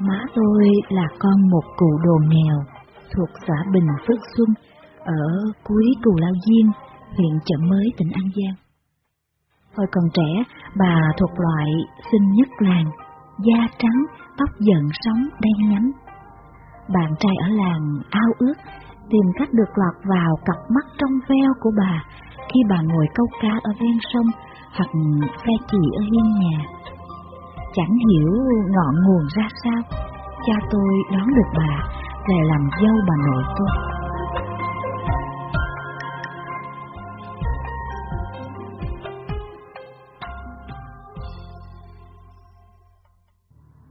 Má tôi là con một cụ đồ nghèo thuộc xã Bình Phước Xuân ở cuối Cù Lao Diên, huyện Chợ Mới, tỉnh An Giang. Hồi còn trẻ, bà thuộc loại xinh nhất làng, da trắng, tóc giận sóng đen nhánh. Bạn trai ở làng ao ước tìm cách được lọt vào cặp mắt trong veo của bà khi bà ngồi câu cá ở ven sông hoặc phe chỉ ở hiên nhà. Chẳng hiểu ngọn nguồn ra sao, cha tôi đón được bà về làm dâu bà nội tôi.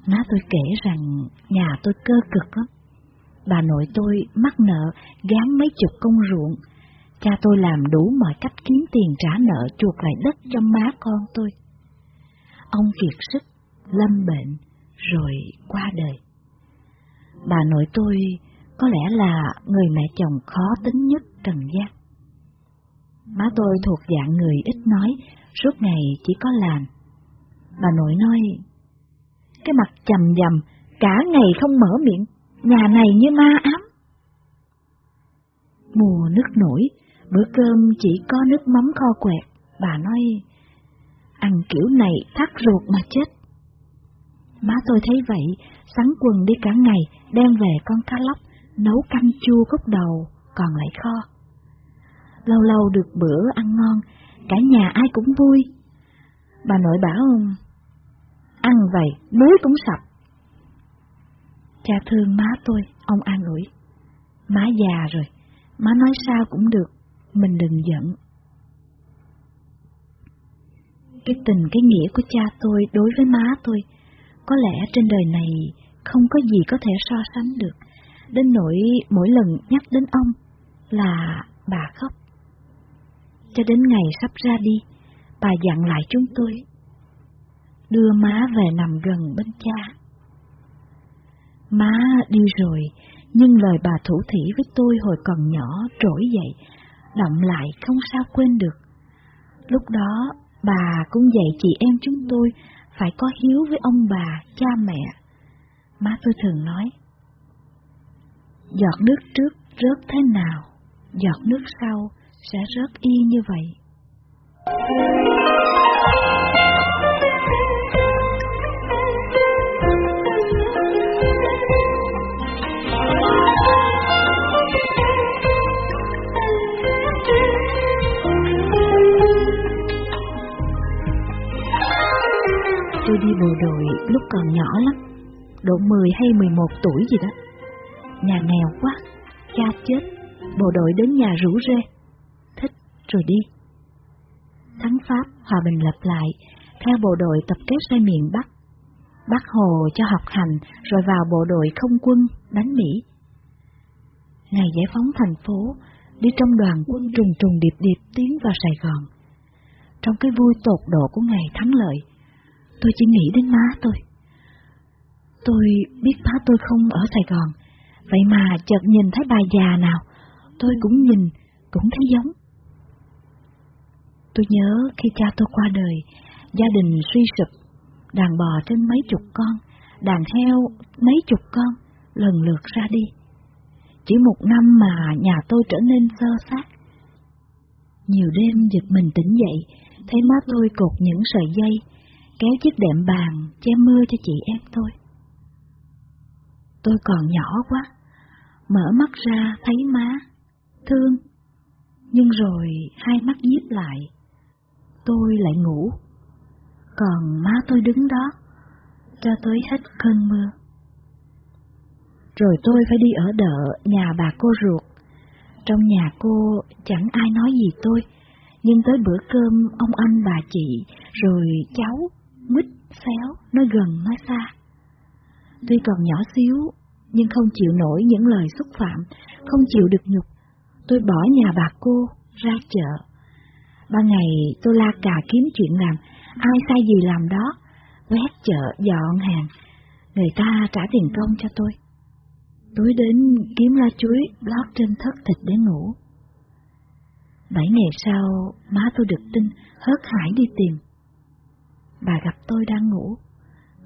Má tôi kể rằng nhà tôi cơ cực lắm. Bà nội tôi mắc nợ gán mấy chục công ruộng. Cha tôi làm đủ mọi cách kiếm tiền trả nợ chuộc lại đất cho má con tôi. Ông kiệt sức, lâm bệnh, rồi qua đời. Bà nội tôi có lẽ là người mẹ chồng khó tính nhất trần gian. Má tôi thuộc dạng người ít nói, suốt ngày chỉ có làm. Bà nội nói, cái mặt chầm dầm, cả ngày không mở miệng, nhà này như ma ám. Mùa nước nổi, bữa cơm chỉ có nước mắm kho quẹt, bà nói, ăn kiểu này thắt ruột mà chết. Má tôi thấy vậy, sắn quần đi cả ngày, đem về con cá lóc, nấu canh chua gốc đầu, còn lại kho. Lâu lâu được bữa ăn ngon, cả nhà ai cũng vui. Bà nội bảo, ăn vậy, núi cũng sạch. Cha thương má tôi, ông an ủi. Má già rồi, má nói sao cũng được, mình đừng giận. Cái tình cái nghĩa của cha tôi đối với má tôi, có lẽ trên đời này không có gì có thể so sánh được, đến nỗi mỗi lần nhắc đến ông là bà khóc. Cho đến ngày sắp ra đi, bà dặn lại chúng tôi, đưa má về nằm gần bên cha. Má đi rồi, nhưng lời bà thủ thỉ với tôi hồi còn nhỏ trỗi dậy, động lại không sao quên được. Lúc đó, bà cũng dạy chị em chúng tôi phải có hiếu với ông bà, cha mẹ. Má tôi thường nói, giọt nước trước rớt thế nào, giọt nước sau sẽ rớt y như vậy. Tôi đi bộ đội lúc còn nhỏ lắm, độ 10 hay 11 tuổi gì đó. Nhà nghèo quá, cha chết, bộ đội đến nhà rủ rê. Thích rồi đi. Thắng Pháp, hòa bình lập lại, theo bộ đội tập kết sang miền Bắc. Bắc Hồ cho học hành, rồi vào bộ đội không quân, đánh Mỹ. Ngày giải phóng thành phố, đi trong đoàn quân trùng trùng điệp điệp tiến vào Sài Gòn. Trong cái vui tột độ của ngày thắng lợi, tôi chỉ nghĩ đến má tôi. Tôi biết má tôi không ở Sài Gòn, vậy mà chợt nhìn thấy bà già nào, tôi cũng nhìn, cũng thấy giống. Tôi nhớ khi cha tôi qua đời, gia đình suy sụp, đàn bò trên mấy chục con, đàn heo mấy chục con, lần lượt ra đi. Chỉ một năm mà nhà tôi trở nên sơ sát. Nhiều đêm giật mình tỉnh dậy, thấy má tôi cột những sợi dây, kéo chiếc đệm bàn che mưa cho chị em tôi. Tôi còn nhỏ quá, mở mắt ra thấy má, thương, nhưng rồi hai mắt díp lại, tôi lại ngủ, còn má tôi đứng đó, cho tới hết cơn mưa. Rồi tôi phải đi ở đợ nhà bà cô ruột. Trong nhà cô chẳng ai nói gì tôi, nhưng tới bữa cơm ông anh bà chị, rồi cháu, mít, xéo, nói gần nói xa. Tuy còn nhỏ xíu, nhưng không chịu nổi những lời xúc phạm, không chịu được nhục. Tôi bỏ nhà bà cô, ra chợ. Ba ngày tôi la cà kiếm chuyện làm, ai sai gì làm đó, quét chợ, dọn hàng, người ta trả tiền công cho tôi. Tối đến kiếm lá chuối lót trên thất thịt để ngủ. Bảy ngày sau, má tôi được tin, hớt hải đi tìm. Bà gặp tôi đang ngủ,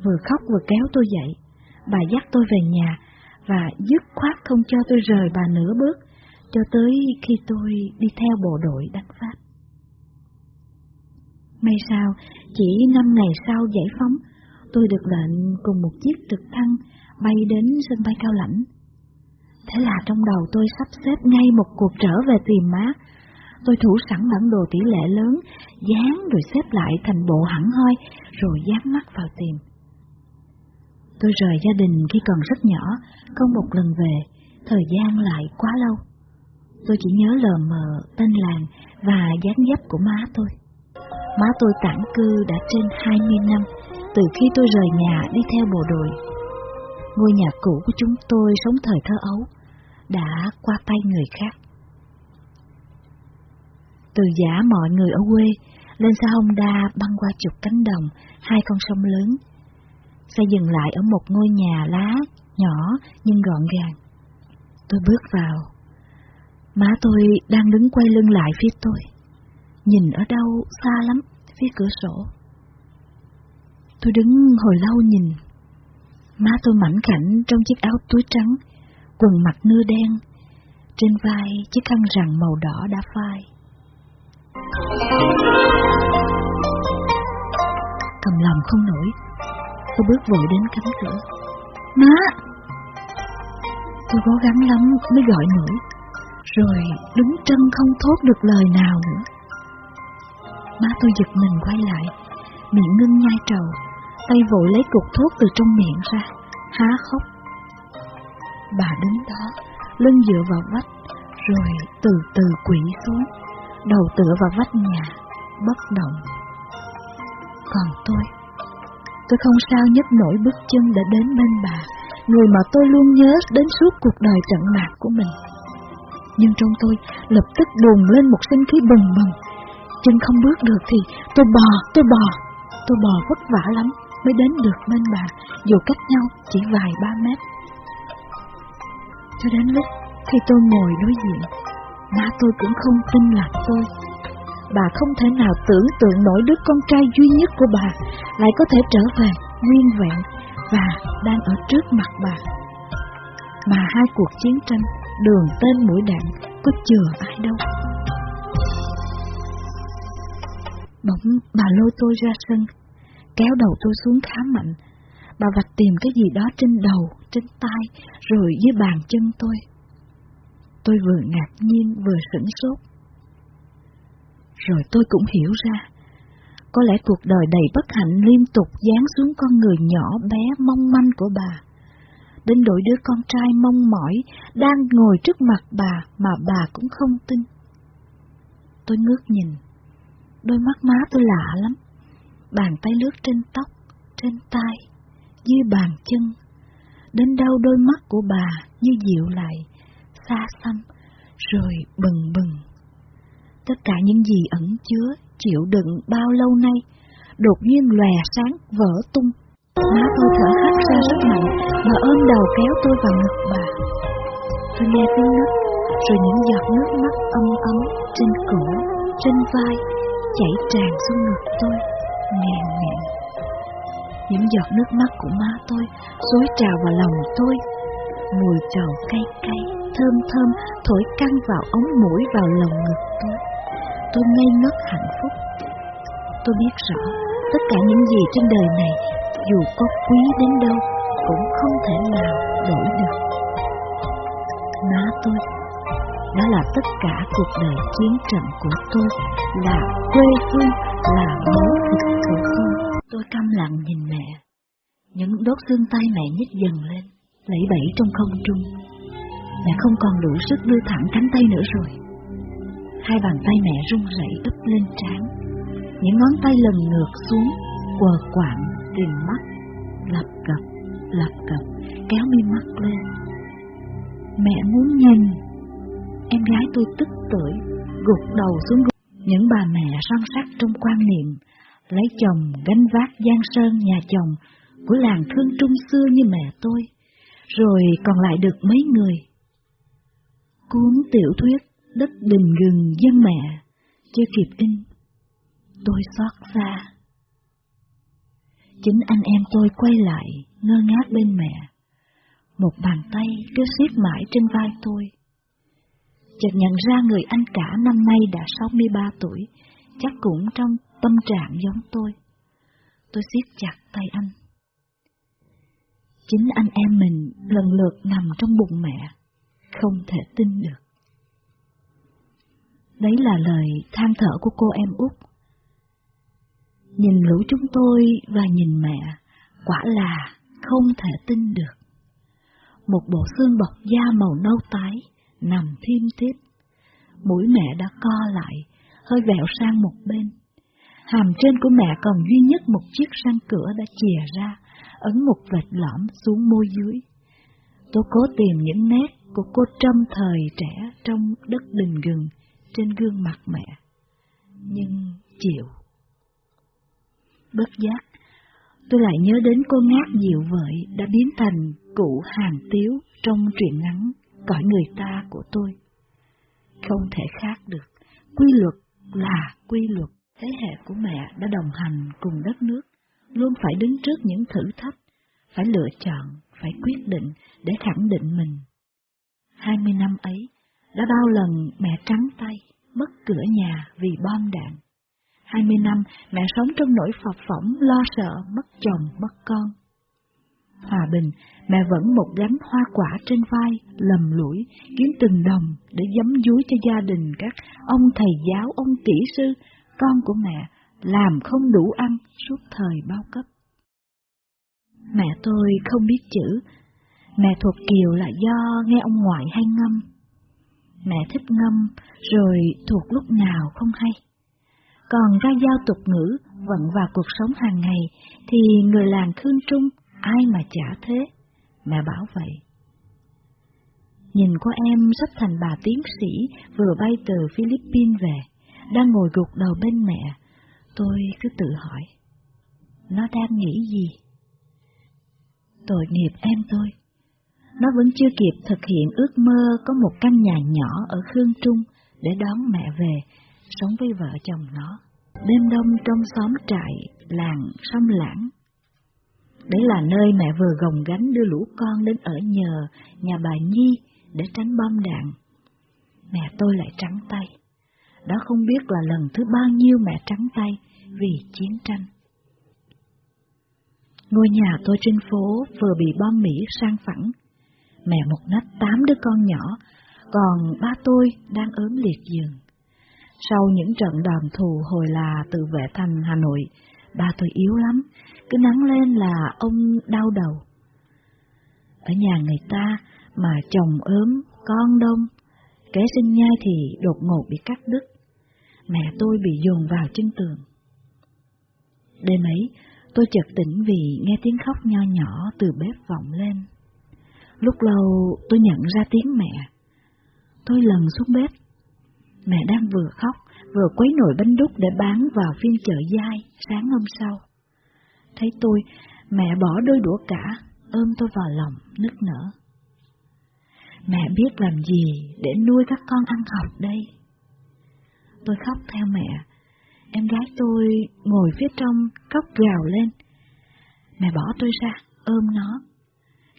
vừa khóc vừa kéo tôi dậy. bà dắt tôi về nhà và dứt khoát không cho tôi rời bà nửa bước, cho tới khi tôi đi theo bộ đội đánh Pháp. May sao, chỉ năm ngày sau giải phóng, tôi được lệnh cùng một chiếc trực thăng bay đến sân bay Cao Lãnh. Thế là trong đầu tôi sắp xếp ngay một cuộc trở về tìm má. Tôi thủ sẵn bản đồ tỷ lệ lớn, dán rồi xếp lại thành bộ hẳn hoi, rồi dán mắt vào tìm. Tôi rời gia đình khi còn rất nhỏ, không một lần về, thời gian lại quá lâu. Tôi chỉ nhớ lờ mờ tên làng và dáng dấp của má tôi. Má tôi tản cư đã trên 20 năm, từ khi tôi rời nhà đi theo bộ đội. Ngôi nhà cũ của chúng tôi sống thời thơ ấu, đã qua tay người khác. Từ giả mọi người ở quê, lên xa Honda băng qua chục cánh đồng, hai con sông lớn, xe dừng lại ở một ngôi nhà lá nhỏ nhưng gọn gàng. Tôi bước vào. Má tôi đang đứng quay lưng lại phía tôi. Nhìn ở đâu xa lắm, phía cửa sổ. Tôi đứng hồi lâu nhìn. Má tôi mảnh khảnh trong chiếc áo túi trắng, quần mặt nưa đen, trên vai chiếc khăn rằn màu đỏ đã phai. Cầm lòng không nổi, tôi bước vội đến cánh cửa. Má! Tôi cố gắng lắm mới gọi nổi, rồi đứng chân không thốt được lời nào nữa. Má tôi giật mình quay lại, miệng ngưng nhai trầu, tay vội lấy cục thuốc từ trong miệng ra, há khóc. Bà đứng đó, lưng dựa vào vách, rồi từ từ quỷ xuống, đầu tựa vào vách nhà, bất động. Còn tôi, tôi không sao nhấc nổi bước chân để đến bên bà, người mà tôi luôn nhớ đến suốt cuộc đời trận mạc của mình. Nhưng trong tôi lập tức bùng lên một sinh khí bừng bừng. Chân không bước được thì tôi bò, tôi bò, tôi bò vất vả lắm mới đến được bên bà, dù cách nhau chỉ vài ba mét. Cho đến lúc khi tôi ngồi đối diện, má tôi cũng không tin là tôi. Bà không thể nào tưởng tượng nổi đứa con trai duy nhất của bà lại có thể trở về nguyên vẹn và đang ở trước mặt bà. Mà hai cuộc chiến tranh, đường tên mũi đạn có chừa ai đâu. Bỗng bà lôi tôi ra sân, kéo đầu tôi xuống khá mạnh. Bà vạch tìm cái gì đó trên đầu, trên tay, rồi dưới bàn chân tôi. Tôi vừa ngạc nhiên vừa sửng sốt. Rồi tôi cũng hiểu ra, có lẽ cuộc đời đầy bất hạnh liên tục dán xuống con người nhỏ bé mong manh của bà. Đến đổi đứa con trai mong mỏi đang ngồi trước mặt bà mà bà cũng không tin. Tôi ngước nhìn, đôi mắt má tôi lạ lắm, bàn tay lướt trên tóc, trên tay, dưới bàn chân. Đến đâu đôi mắt của bà như dịu lại, xa xăm, rồi bừng bừng. Tất cả những gì ẩn chứa, chịu đựng bao lâu nay, đột nhiên lòe sáng vỡ tung. Má tôi thở hắt ra rất mạnh và ôm đầu kéo tôi vào ngực bà. Tôi nghe tiếng nước, rồi những giọt nước mắt âm ấm trên cổ, trên vai, chảy tràn xuống ngực tôi, ngàn ngàn. Những giọt nước mắt của má tôi xối trào vào lòng tôi, mùi trầu cay cay, thơm thơm thổi căng vào ống mũi vào lồng ngực tôi. Tôi ngây ngất hạnh phúc. Tôi biết rõ, tất cả những gì trên đời này, dù có quý đến đâu, cũng không thể nào đổi được. Má tôi, đó là tất cả cuộc đời chiến trận của tôi, là quê hương, là máu thịt của tôi. Tôi căm lặng nhìn mẹ. Những đốt xương tay mẹ nhích dần lên, lẫy bẫy trong không trung. Mẹ không còn đủ sức đưa thẳng cánh tay nữa rồi. Hai bàn tay mẹ run rẩy ấp lên trán. Những ngón tay lần ngược xuống, quờ quạng, tìm mắt, lập cập, lập cập, kéo mi mắt lên. Mẹ muốn nhìn. Em gái tôi tức tuổi, gục đầu xuống gục. Những bà mẹ săn sắc trong quan niệm, lấy chồng gánh vác giang sơn nhà chồng của làng thương trung xưa như mẹ tôi, rồi còn lại được mấy người. Cuốn tiểu thuyết Đất đình gừng dân mẹ, chưa kịp in, tôi xót xa. Chính anh em tôi quay lại, ngơ ngác bên mẹ, Một bàn tay cứ siết mãi trên vai tôi. Chợt nhận ra người anh cả năm nay đã 63 tuổi, chắc cũng trong tâm trạng giống tôi. Tôi siết chặt tay anh. Chính anh em mình lần lượt nằm trong bụng mẹ, không thể tin được. Đấy là lời than thở của cô em út. Nhìn lũ chúng tôi và nhìn mẹ, quả là không thể tin được. Một bộ xương bọc da màu nâu tái nằm thiêm tiếp. Mũi mẹ đã co lại, hơi vẹo sang một bên. Hàm trên của mẹ còn duy nhất một chiếc răng cửa đã chìa ra, ấn một vệt lõm xuống môi dưới. Tôi cố tìm những nét của cô Trâm thời trẻ trong đất đình gừng trên gương mặt mẹ. Nhưng chịu. Bất giác, tôi lại nhớ đến cô ngát dịu vợi đã biến thành cụ hàng tiếu trong truyện ngắn cõi người ta của tôi. Không thể khác được, quy luật là quy luật. Thế hệ của mẹ đã đồng hành cùng đất nước, luôn phải đứng trước những thử thách, phải lựa chọn, phải quyết định để khẳng định mình. Hai mươi năm ấy, đã bao lần mẹ trắng tay, mất cửa nhà vì bom đạn. Hai mươi năm mẹ sống trong nỗi phập phỏng lo sợ mất chồng mất con. Hòa bình, mẹ vẫn một gánh hoa quả trên vai, lầm lũi, kiếm từng đồng để giấm dúi cho gia đình các ông thầy giáo, ông kỹ sư, con của mẹ, làm không đủ ăn suốt thời bao cấp. Mẹ tôi không biết chữ, mẹ thuộc kiều là do nghe ông ngoại hay ngâm. Mẹ thích ngâm, rồi thuộc lúc nào không hay. Còn ra giao tục ngữ, vận vào cuộc sống hàng ngày, thì người làng Khương Trung, ai mà chả thế, mẹ bảo vậy. Nhìn cô em sắp thành bà tiến sĩ vừa bay từ Philippines về, đang ngồi gục đầu bên mẹ, tôi cứ tự hỏi, nó đang nghĩ gì? Tội nghiệp em tôi, nó vẫn chưa kịp thực hiện ước mơ có một căn nhà nhỏ ở Khương Trung để đón mẹ về, sống với vợ chồng nó. Đêm đông trong xóm trại, làng sông lãng. Đấy là nơi mẹ vừa gồng gánh đưa lũ con đến ở nhờ nhà bà Nhi để tránh bom đạn. Mẹ tôi lại trắng tay. Đó không biết là lần thứ bao nhiêu mẹ trắng tay vì chiến tranh. Ngôi nhà tôi trên phố vừa bị bom Mỹ sang phẳng. Mẹ một nách tám đứa con nhỏ, còn ba tôi đang ốm liệt giường. Sau những trận đòn thù hồi là từ vệ thành Hà Nội, ba tôi yếu lắm, cứ nắng lên là ông đau đầu. Ở nhà người ta mà chồng ốm, con đông, Kế sinh nhai thì đột ngột bị cắt đứt. Mẹ tôi bị dồn vào chân tường. Đêm ấy, tôi chợt tỉnh vì nghe tiếng khóc nho nhỏ từ bếp vọng lên. Lúc lâu tôi nhận ra tiếng mẹ. Tôi lần xuống bếp. Mẹ đang vừa khóc, vừa quấy nồi bánh đúc để bán vào phiên chợ dai sáng hôm sau. Thấy tôi, mẹ bỏ đôi đũa cả, ôm tôi vào lòng, nức nở. Mẹ biết làm gì để nuôi các con ăn học đây? Tôi khóc theo mẹ. Em gái tôi ngồi phía trong khóc gào lên. Mẹ bỏ tôi ra, ôm nó.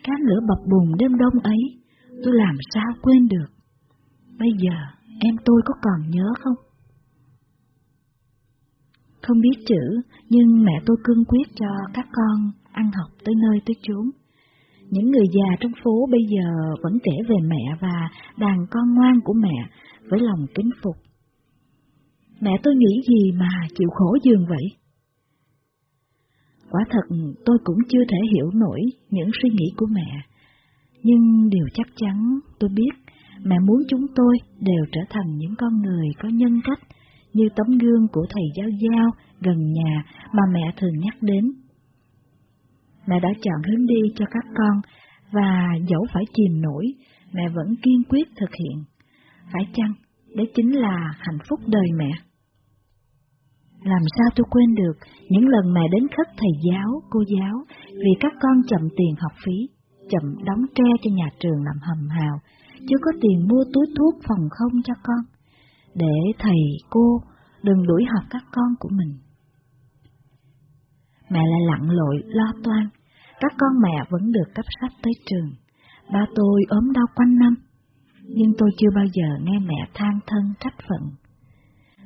Cái lửa bập bùng đêm đông ấy, tôi làm sao quên được. Bây giờ, em tôi có còn nhớ không? Không biết chữ, nhưng mẹ tôi cương quyết cho các con ăn học tới nơi tới chốn. Những người già trong phố bây giờ vẫn kể về mẹ và đàn con ngoan của mẹ với lòng kính phục. Mẹ tôi nghĩ gì mà chịu khổ dường vậy? Quả thật tôi cũng chưa thể hiểu nổi những suy nghĩ của mẹ, nhưng điều chắc chắn tôi biết mẹ muốn chúng tôi đều trở thành những con người có nhân cách như tấm gương của thầy giáo giao gần nhà mà mẹ thường nhắc đến. Mẹ đã chọn hướng đi cho các con và dẫu phải chìm nổi, mẹ vẫn kiên quyết thực hiện. Phải chăng, đấy chính là hạnh phúc đời mẹ? Làm sao tôi quên được những lần mẹ đến khất thầy giáo, cô giáo vì các con chậm tiền học phí, chậm đóng tre cho nhà trường làm hầm hào, chưa có tiền mua túi thuốc phòng không cho con, để thầy, cô đừng đuổi học các con của mình. Mẹ lại lặn lội, lo toan, các con mẹ vẫn được cấp sách tới trường, Ba tôi ốm đau quanh năm, nhưng tôi chưa bao giờ nghe mẹ than thân trách phận.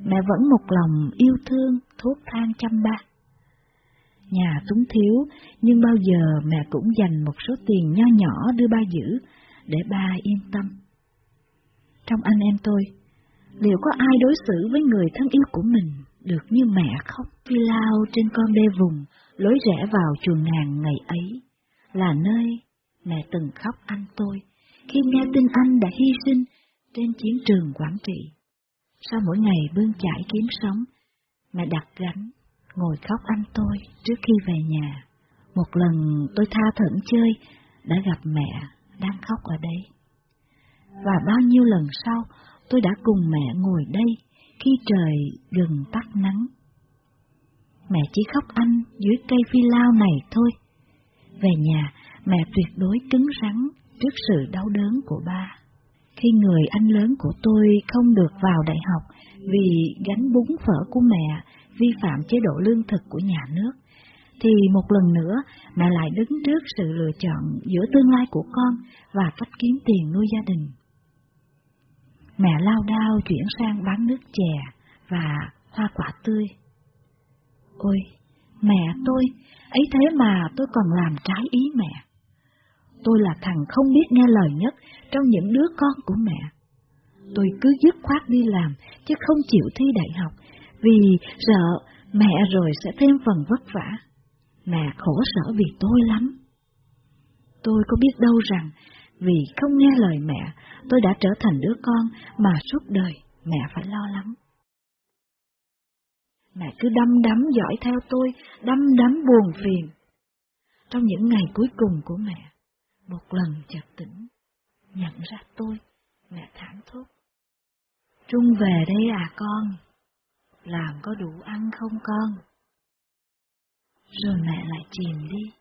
Mẹ vẫn một lòng yêu thương, thuốc than chăm ba. Nhà túng thiếu, nhưng bao giờ mẹ cũng dành một số tiền nho nhỏ đưa ba giữ, để ba yên tâm. Trong anh em tôi, liệu có ai đối xử với người thân yêu của mình được như mẹ khóc khi lao trên con đê vùng, lối rẽ vào chuồng ngàn ngày ấy, là nơi mẹ từng khóc anh tôi khi nghe tin anh đã hy sinh trên chiến trường Quảng Trị. Sau mỗi ngày bươn chải kiếm sống, mẹ đặt gánh, ngồi khóc anh tôi trước khi về nhà. Một lần tôi tha thẩn chơi, đã gặp mẹ đang khóc ở đây. Và bao nhiêu lần sau, tôi đã cùng mẹ ngồi đây khi trời gần tắt nắng. Mẹ chỉ khóc anh dưới cây phi lao này thôi. Về nhà, mẹ tuyệt đối cứng rắn trước sự đau đớn của ba. Khi người anh lớn của tôi không được vào đại học vì gánh bún phở của mẹ vi phạm chế độ lương thực của nhà nước, thì một lần nữa mẹ lại đứng trước sự lựa chọn giữa tương lai của con và cách kiếm tiền nuôi gia đình. Mẹ lao đao chuyển sang bán nước chè và hoa quả tươi. Ôi, mẹ tôi, ấy thế mà tôi còn làm trái ý mẹ. Tôi là thằng không biết nghe lời nhất trong những đứa con của mẹ. Tôi cứ dứt khoát đi làm, chứ không chịu thi đại học, vì sợ mẹ rồi sẽ thêm phần vất vả. Mẹ khổ sở vì tôi lắm. Tôi có biết đâu rằng, vì không nghe lời mẹ, tôi đã trở thành đứa con mà suốt đời mẹ phải lo lắng. Mẹ cứ đâm đắm dõi theo tôi, đâm đắm buồn phiền. Trong những ngày cuối cùng của mẹ, một lần chợt tỉnh, nhận ra tôi, mẹ thảm thốt. Trung về đây à con, làm có đủ ăn không con? Rồi mẹ lại chìm đi.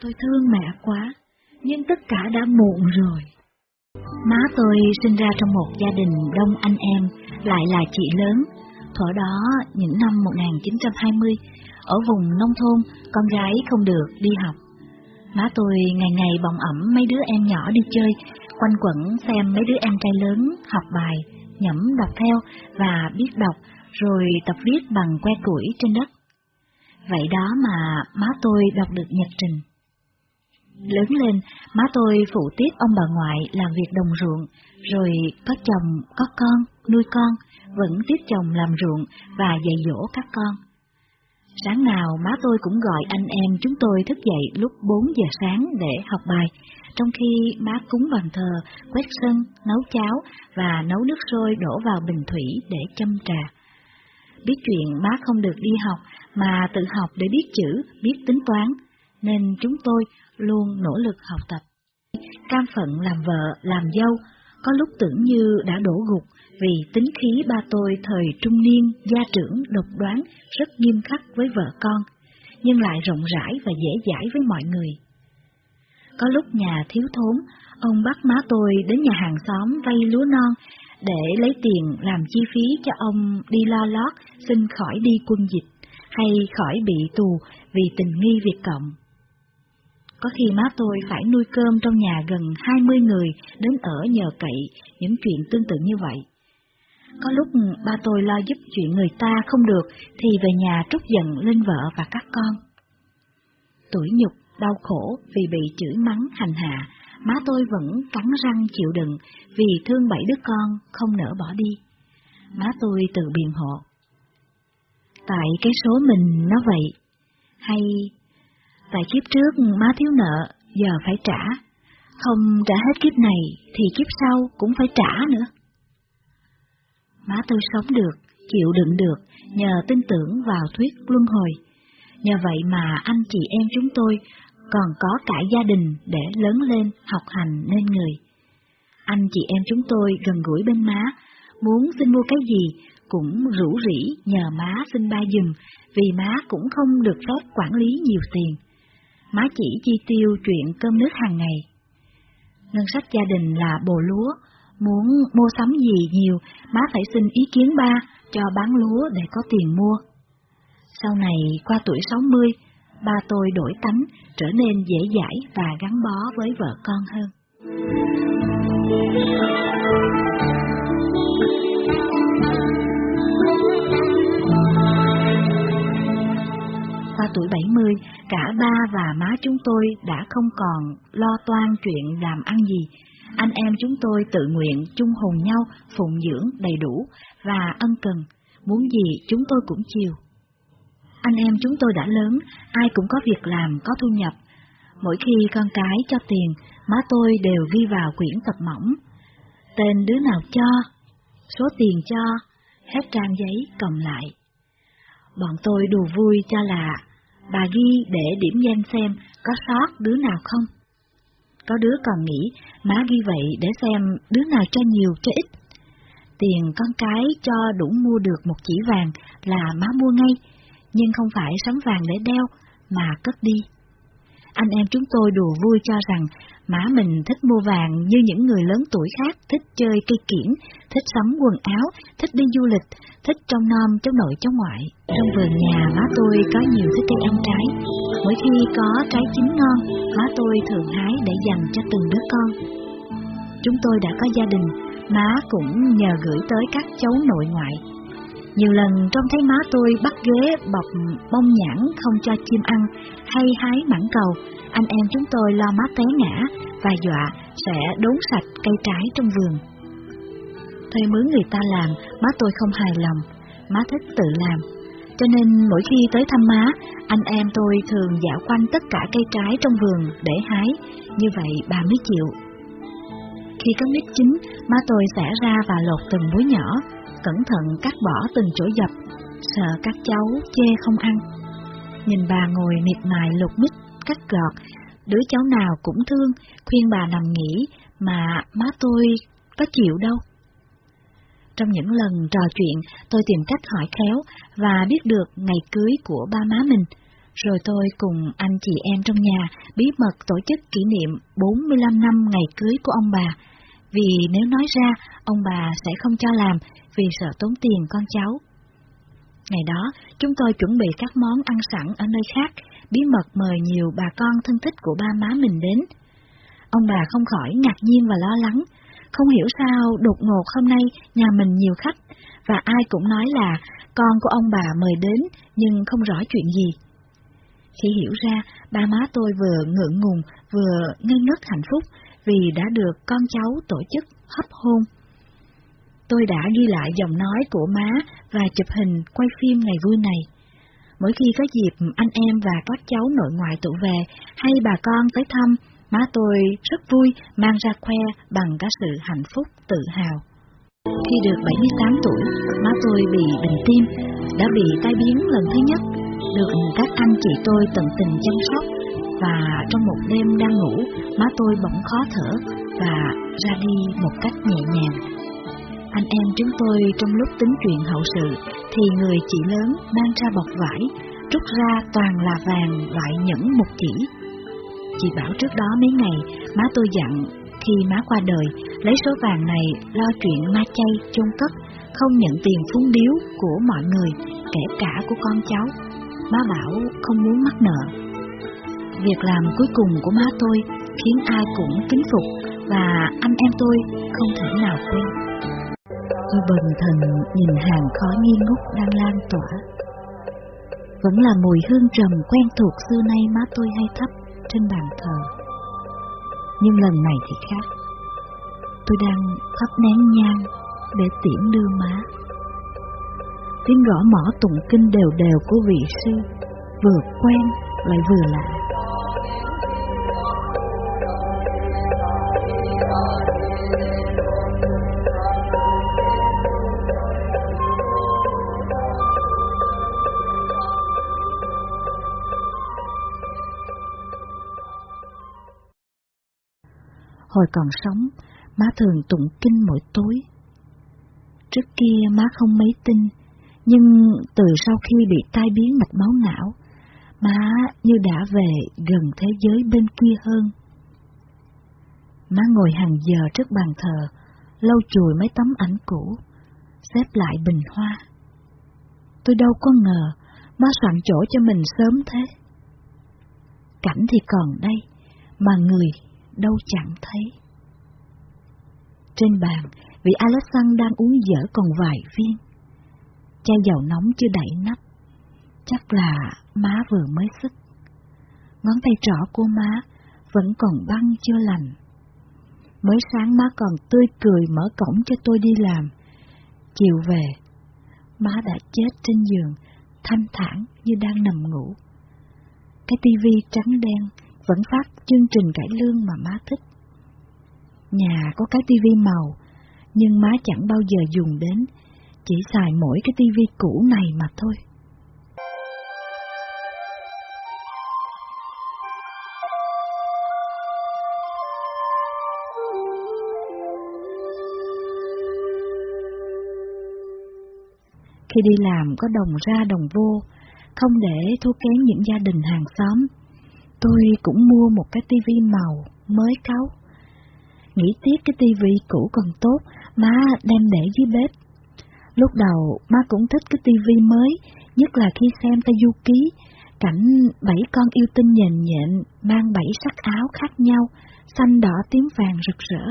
Tôi thương mẹ quá, nhưng tất cả đã muộn rồi. Má tôi sinh ra trong một gia đình đông anh em, lại là chị lớn. Thuở đó, những năm 1920, ở vùng nông thôn, con gái không được đi học. Má tôi ngày ngày bồng ẩm mấy đứa em nhỏ đi chơi, quanh quẩn xem mấy đứa em trai lớn học bài, nhẩm đọc theo và biết đọc, rồi tập viết bằng que củi trên đất. Vậy đó mà má tôi đọc được nhật trình. Lớn lên, má tôi phụ tiếp ông bà ngoại làm việc đồng ruộng, rồi có chồng, có con, nuôi con, vẫn tiếp chồng làm ruộng và dạy dỗ các con. Sáng nào má tôi cũng gọi anh em chúng tôi thức dậy lúc 4 giờ sáng để học bài, trong khi má cúng bàn thờ, quét sân, nấu cháo và nấu nước sôi đổ vào bình thủy để châm trà. Biết chuyện má không được đi học mà tự học để biết chữ, biết tính toán, nên chúng tôi luôn nỗ lực học tập. Cam phận làm vợ, làm dâu, có lúc tưởng như đã đổ gục vì tính khí ba tôi thời trung niên, gia trưởng, độc đoán, rất nghiêm khắc với vợ con, nhưng lại rộng rãi và dễ dãi với mọi người. Có lúc nhà thiếu thốn, ông bắt má tôi đến nhà hàng xóm vay lúa non để lấy tiền làm chi phí cho ông đi lo lót xin khỏi đi quân dịch hay khỏi bị tù vì tình nghi Việt Cộng. Có khi má tôi phải nuôi cơm trong nhà gần 20 người đến ở nhờ cậy những chuyện tương tự như vậy. Có lúc ba tôi lo giúp chuyện người ta không được thì về nhà trút giận lên vợ và các con. Tuổi nhục, đau khổ vì bị chửi mắng hành hạ, má tôi vẫn cắn răng chịu đựng vì thương bảy đứa con không nỡ bỏ đi. Má tôi tự biện hộ. Tại cái số mình nó vậy, hay tại kiếp trước má thiếu nợ, giờ phải trả, không trả hết kiếp này thì kiếp sau cũng phải trả nữa. Má tôi sống được, chịu đựng được, nhờ tin tưởng vào thuyết luân hồi. Nhờ vậy mà anh chị em chúng tôi còn có cả gia đình để lớn lên, học hành nên người. Anh chị em chúng tôi gần gũi bên má, muốn xin mua cái gì cũng rủ rỉ nhờ má xin ba dùm, vì má cũng không được phép quản lý nhiều tiền. Má chỉ chi tiêu chuyện cơm nước hàng ngày. Ngân sách gia đình là bồ lúa, muốn mua sắm gì nhiều, má phải xin ý kiến ba cho bán lúa để có tiền mua. Sau này qua tuổi 60, ba tôi đổi tánh, trở nên dễ dãi và gắn bó với vợ con hơn. Qua tuổi 70, cả ba và má chúng tôi đã không còn lo toan chuyện làm ăn gì. Anh em chúng tôi tự nguyện chung hùng nhau, phụng dưỡng đầy đủ và ân cần, muốn gì chúng tôi cũng chiều. Anh em chúng tôi đã lớn, ai cũng có việc làm, có thu nhập. Mỗi khi con cái cho tiền, má tôi đều ghi vào quyển tập mỏng. Tên đứa nào cho, số tiền cho, hết trang giấy cầm lại. Bọn tôi đùa vui cho là bà ghi để điểm danh xem có sót đứa nào không. Có đứa còn nghĩ má ghi vậy để xem đứa nào cho nhiều cho ít. Tiền con cái cho đủ mua được một chỉ vàng là má mua ngay, nhưng không phải sắm vàng để đeo, mà cất đi. Anh em chúng tôi đùa vui cho rằng má mình thích mua vàng như những người lớn tuổi khác, thích chơi cây kiển, thích sắm quần áo, thích đi du lịch, thích trong non cháu nội cháu ngoại. Trong vườn nhà má tôi có nhiều thích cây ăn trái. Mỗi khi có trái chín ngon, má tôi thường hái để dành cho từng đứa con. Chúng tôi đã có gia đình, má cũng nhờ gửi tới các cháu nội ngoại nhiều lần trông thấy má tôi bắt ghế bọc bông nhãn không cho chim ăn, hay hái mãng cầu, anh em chúng tôi lo má té ngã và dọa sẽ đốn sạch cây trái trong vườn. Thuê mướn người ta làm, má tôi không hài lòng, má thích tự làm. Cho nên mỗi khi tới thăm má, anh em tôi thường dạo quanh tất cả cây trái trong vườn để hái, như vậy bà mới chịu. Khi có mít chín, má tôi xẻ ra và lột từng muối nhỏ, cẩn thận cắt bỏ từng chỗ dập, sợ các cháu chê không ăn. Nhìn bà ngồi miệt mài lục mít, cắt gọt, đứa cháu nào cũng thương, khuyên bà nằm nghỉ, mà má tôi có chịu đâu. Trong những lần trò chuyện, tôi tìm cách hỏi khéo và biết được ngày cưới của ba má mình, rồi tôi cùng anh chị em trong nhà bí mật tổ chức kỷ niệm 45 năm ngày cưới của ông bà, vì nếu nói ra, ông bà sẽ không cho làm vì sợ tốn tiền con cháu. Ngày đó, chúng tôi chuẩn bị các món ăn sẵn ở nơi khác, bí mật mời nhiều bà con thân thích của ba má mình đến. Ông bà không khỏi ngạc nhiên và lo lắng, không hiểu sao đột ngột hôm nay nhà mình nhiều khách, và ai cũng nói là con của ông bà mời đến nhưng không rõ chuyện gì. Khi hiểu ra, ba má tôi vừa ngượng ngùng vừa ngây ngất hạnh phúc vì đã được con cháu tổ chức hấp hôn. Tôi đã ghi lại giọng nói của má và chụp hình quay phim ngày vui này. Mỗi khi có dịp anh em và các cháu nội ngoại tụ về hay bà con tới thăm, má tôi rất vui mang ra khoe bằng cả sự hạnh phúc tự hào. Khi được 78 tuổi, má tôi bị bệnh tim, đã bị tai biến lần thứ nhất, được các anh chị tôi tận tình chăm sóc và trong một đêm đang ngủ, má tôi bỗng khó thở và ra đi một cách nhẹ nhàng. Anh em chúng tôi trong lúc tính chuyện hậu sự thì người chị lớn mang ra bọc vải, rút ra toàn là vàng loại nhẫn một chỉ. Chị bảo trước đó mấy ngày má tôi dặn khi má qua đời lấy số vàng này lo chuyện ma chay chôn cất, không nhận tiền phúng điếu của mọi người, kể cả của con cháu. Má bảo không muốn mắc nợ. Việc làm cuối cùng của má tôi khiến ai cũng kính phục và anh em tôi không thể nào quên. Tôi bần thần nhìn hàng khói nghi ngút đang lan tỏa. Vẫn là mùi hương trầm quen thuộc xưa nay má tôi hay thấp trên bàn thờ. Nhưng lần này thì khác. Tôi đang thắp nén nhang để tiễn đưa má. Tiếng gõ mỏ tụng kinh đều đều của vị sư, vừa quen lại vừa lạ. Hồi còn sống, má thường tụng kinh mỗi tối. Trước kia má không mấy tin, nhưng từ sau khi bị tai biến mạch máu não, má như đã về gần thế giới bên kia hơn. Má ngồi hàng giờ trước bàn thờ, lau chùi mấy tấm ảnh cũ, xếp lại bình hoa. Tôi đâu có ngờ má soạn chỗ cho mình sớm thế. cảnh thì còn đây, mà người đâu chẳng thấy. Trên bàn, vị Alexander đang uống dở còn vài viên. Chai dầu nóng chưa đẩy nắp, chắc là má vừa mới sức. Ngón tay trỏ của má vẫn còn băng chưa lành. Mới sáng má còn tươi cười mở cổng cho tôi đi làm. Chiều về, má đã chết trên giường, thanh thản như đang nằm ngủ. Cái tivi trắng đen vẫn phát chương trình cải lương mà má thích. Nhà có cái tivi màu, nhưng má chẳng bao giờ dùng đến, chỉ xài mỗi cái tivi cũ này mà thôi. Khi đi làm có đồng ra đồng vô, không để thua kém những gia đình hàng xóm. Tôi cũng mua một cái tivi màu mới cáu. Nghĩ tiếc cái tivi cũ còn tốt, má đem để dưới bếp. Lúc đầu má cũng thích cái tivi mới, nhất là khi xem ta du ký, cảnh bảy con yêu tinh nhện nhện mang bảy sắc áo khác nhau, xanh đỏ tím vàng rực rỡ.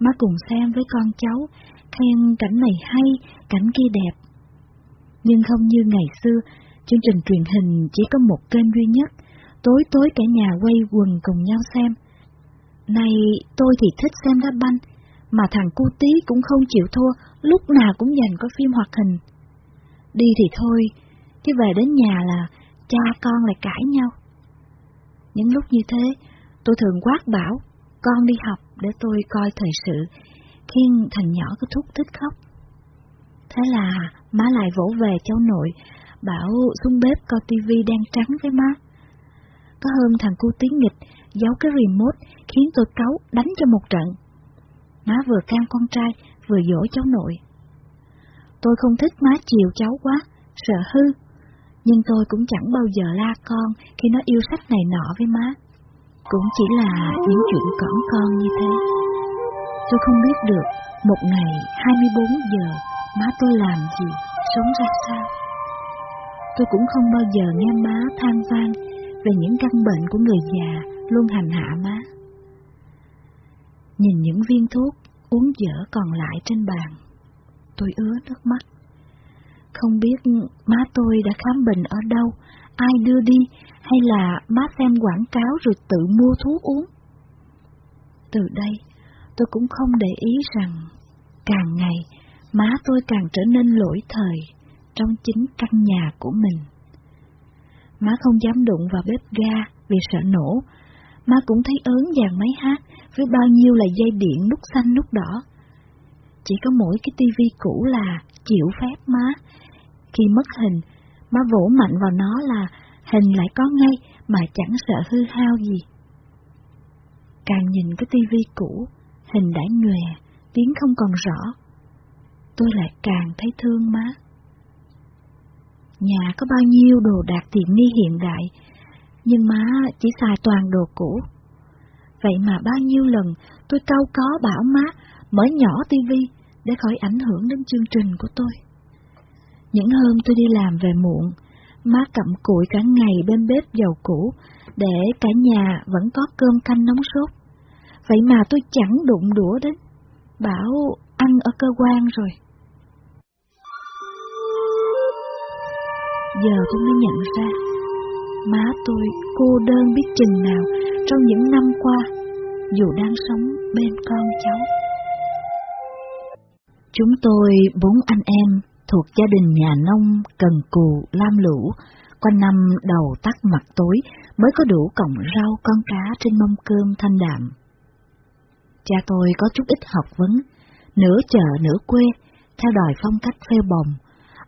Má cùng xem với con cháu, khen cảnh này hay, cảnh kia đẹp. Nhưng không như ngày xưa, chương trình truyền hình chỉ có một kênh duy nhất, tối tối cả nhà quay quần cùng nhau xem. Này, tôi thì thích xem đá banh, mà thằng cu tí cũng không chịu thua, lúc nào cũng dành có phim hoạt hình. Đi thì thôi, chứ về đến nhà là cha con lại cãi nhau. Những lúc như thế, tôi thường quát bảo, con đi học để tôi coi thời sự, khiến thằng nhỏ cứ thúc thích khóc. Thế là má lại vỗ về cháu nội, bảo xuống bếp coi tivi đang trắng với má. Có hôm thằng cu tiếng nghịch giấu cái remote khiến tôi cáu đánh cho một trận. Má vừa can con trai vừa dỗ cháu nội. Tôi không thích má chiều cháu quá, sợ hư, nhưng tôi cũng chẳng bao giờ la con khi nó yêu sách này nọ với má. Cũng chỉ là những chuyện cỏn con như thế. Tôi không biết được một ngày 24 giờ má tôi làm gì, sống ra sao. Tôi cũng không bao giờ nghe má than van về những căn bệnh của người già luôn hành hạ má. Nhìn những viên thuốc uống dở còn lại trên bàn, tôi ứa nước mắt. Không biết má tôi đã khám bệnh ở đâu, ai đưa đi, hay là má xem quảng cáo rồi tự mua thuốc uống. Từ đây, tôi cũng không để ý rằng càng ngày má tôi càng trở nên lỗi thời trong chính căn nhà của mình. Má không dám đụng vào bếp ga vì sợ nổ, má cũng thấy ớn dàn máy hát với bao nhiêu là dây điện nút xanh nút đỏ. Chỉ có mỗi cái tivi cũ là chịu phép má. Khi mất hình, má vỗ mạnh vào nó là hình lại có ngay mà chẳng sợ hư hao gì. Càng nhìn cái tivi cũ, hình đã nhòe, tiếng không còn rõ. Tôi lại càng thấy thương má. Nhà có bao nhiêu đồ đạc tiện nghi hiện đại, nhưng má chỉ xài toàn đồ cũ. Vậy mà bao nhiêu lần tôi cau có bảo má mở nhỏ tivi để khỏi ảnh hưởng đến chương trình của tôi. Những hôm tôi đi làm về muộn, má cặm cụi cả ngày bên bếp dầu cũ để cả nhà vẫn có cơm canh nóng sốt. Vậy mà tôi chẳng đụng đũa đến, bảo ăn ở cơ quan rồi. Giờ tôi mới nhận ra, má tôi cô đơn biết chừng nào trong những năm qua, dù đang sống bên con cháu. Chúng tôi bốn anh em thuộc gia đình nhà nông cần cù lam lũ, quanh năm đầu tắt mặt tối mới có đủ cọng rau con cá trên mâm cơm thanh đạm. Cha tôi có chút ít học vấn, nửa chợ nửa quê, theo đòi phong cách phê bồng,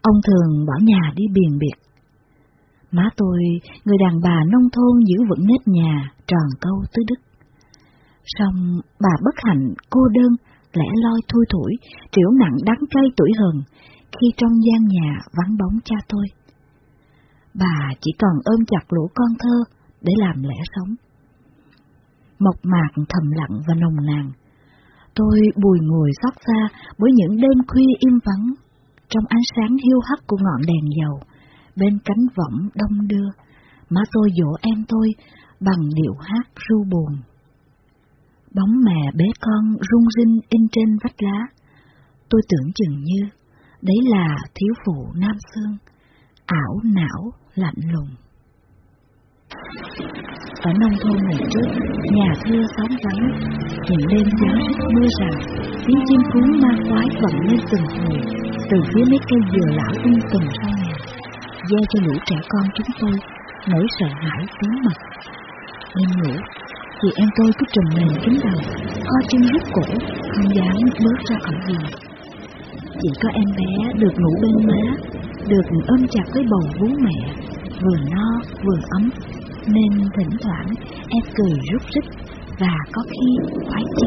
ông thường bỏ nhà đi biền biệt. Má tôi, người đàn bà nông thôn giữ vững nếp nhà, tròn câu tứ đức. Xong bà bất hạnh, cô đơn, lẻ loi thui thủi, triểu nặng đắng cay tuổi hờn, khi trong gian nhà vắng bóng cha tôi. Bà chỉ còn ôm chặt lũ con thơ để làm lẽ sống. Mộc mạc thầm lặng và nồng nàn. Tôi bùi ngồi xót xa với những đêm khuya im vắng, trong ánh sáng hiu hắt của ngọn đèn dầu, bên cánh võng đông đưa, má tôi dỗ em tôi bằng điệu hát ru buồn. Bóng mẹ bé con rung rinh in trên vách lá. Tôi tưởng chừng như, đấy là thiếu phụ Nam xương ảo não, lạnh lùng. Ở nông thôn ngày trước, nhà thưa xóm vắng, những đêm gió rất mưa rào, tiếng chim cú ma quái vọng lên từng hồi, từ phía mấy cây dừa lão ung tùm sau nhà, gieo cho lũ trẻ con chúng tôi nỗi sợ hãi tiếng mật. Em ngủ, chị em tôi cứ trùm mình kín đầu, co chân rút cổ, không dám bước ra khỏi giường. Chỉ có em bé được ngủ bên má, được ôm chặt với bầu vú mẹ, vừa no vừa ấm, nên thỉnh thoảng em cười rút rít và có khi khoái chí.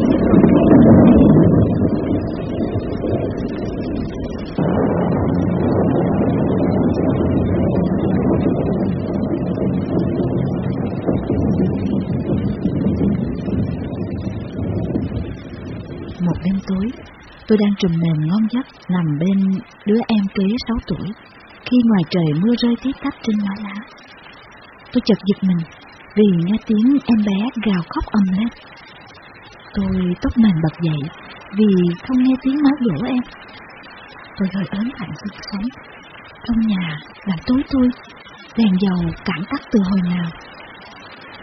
Một đêm tối, tôi đang trùm mền ngon giấc nằm bên đứa em kế 6 tuổi, khi ngoài trời mưa rơi tí tách trên mái lá. Tôi chợt giật mình vì nghe tiếng em bé gào khóc ầm lên. Tôi tóc mền bật dậy vì không nghe tiếng má đổ em. Tôi hơi ớn lạnh sức sống. Trong nhà đã tối tôi, đèn dầu cản tắt từ hồi nào.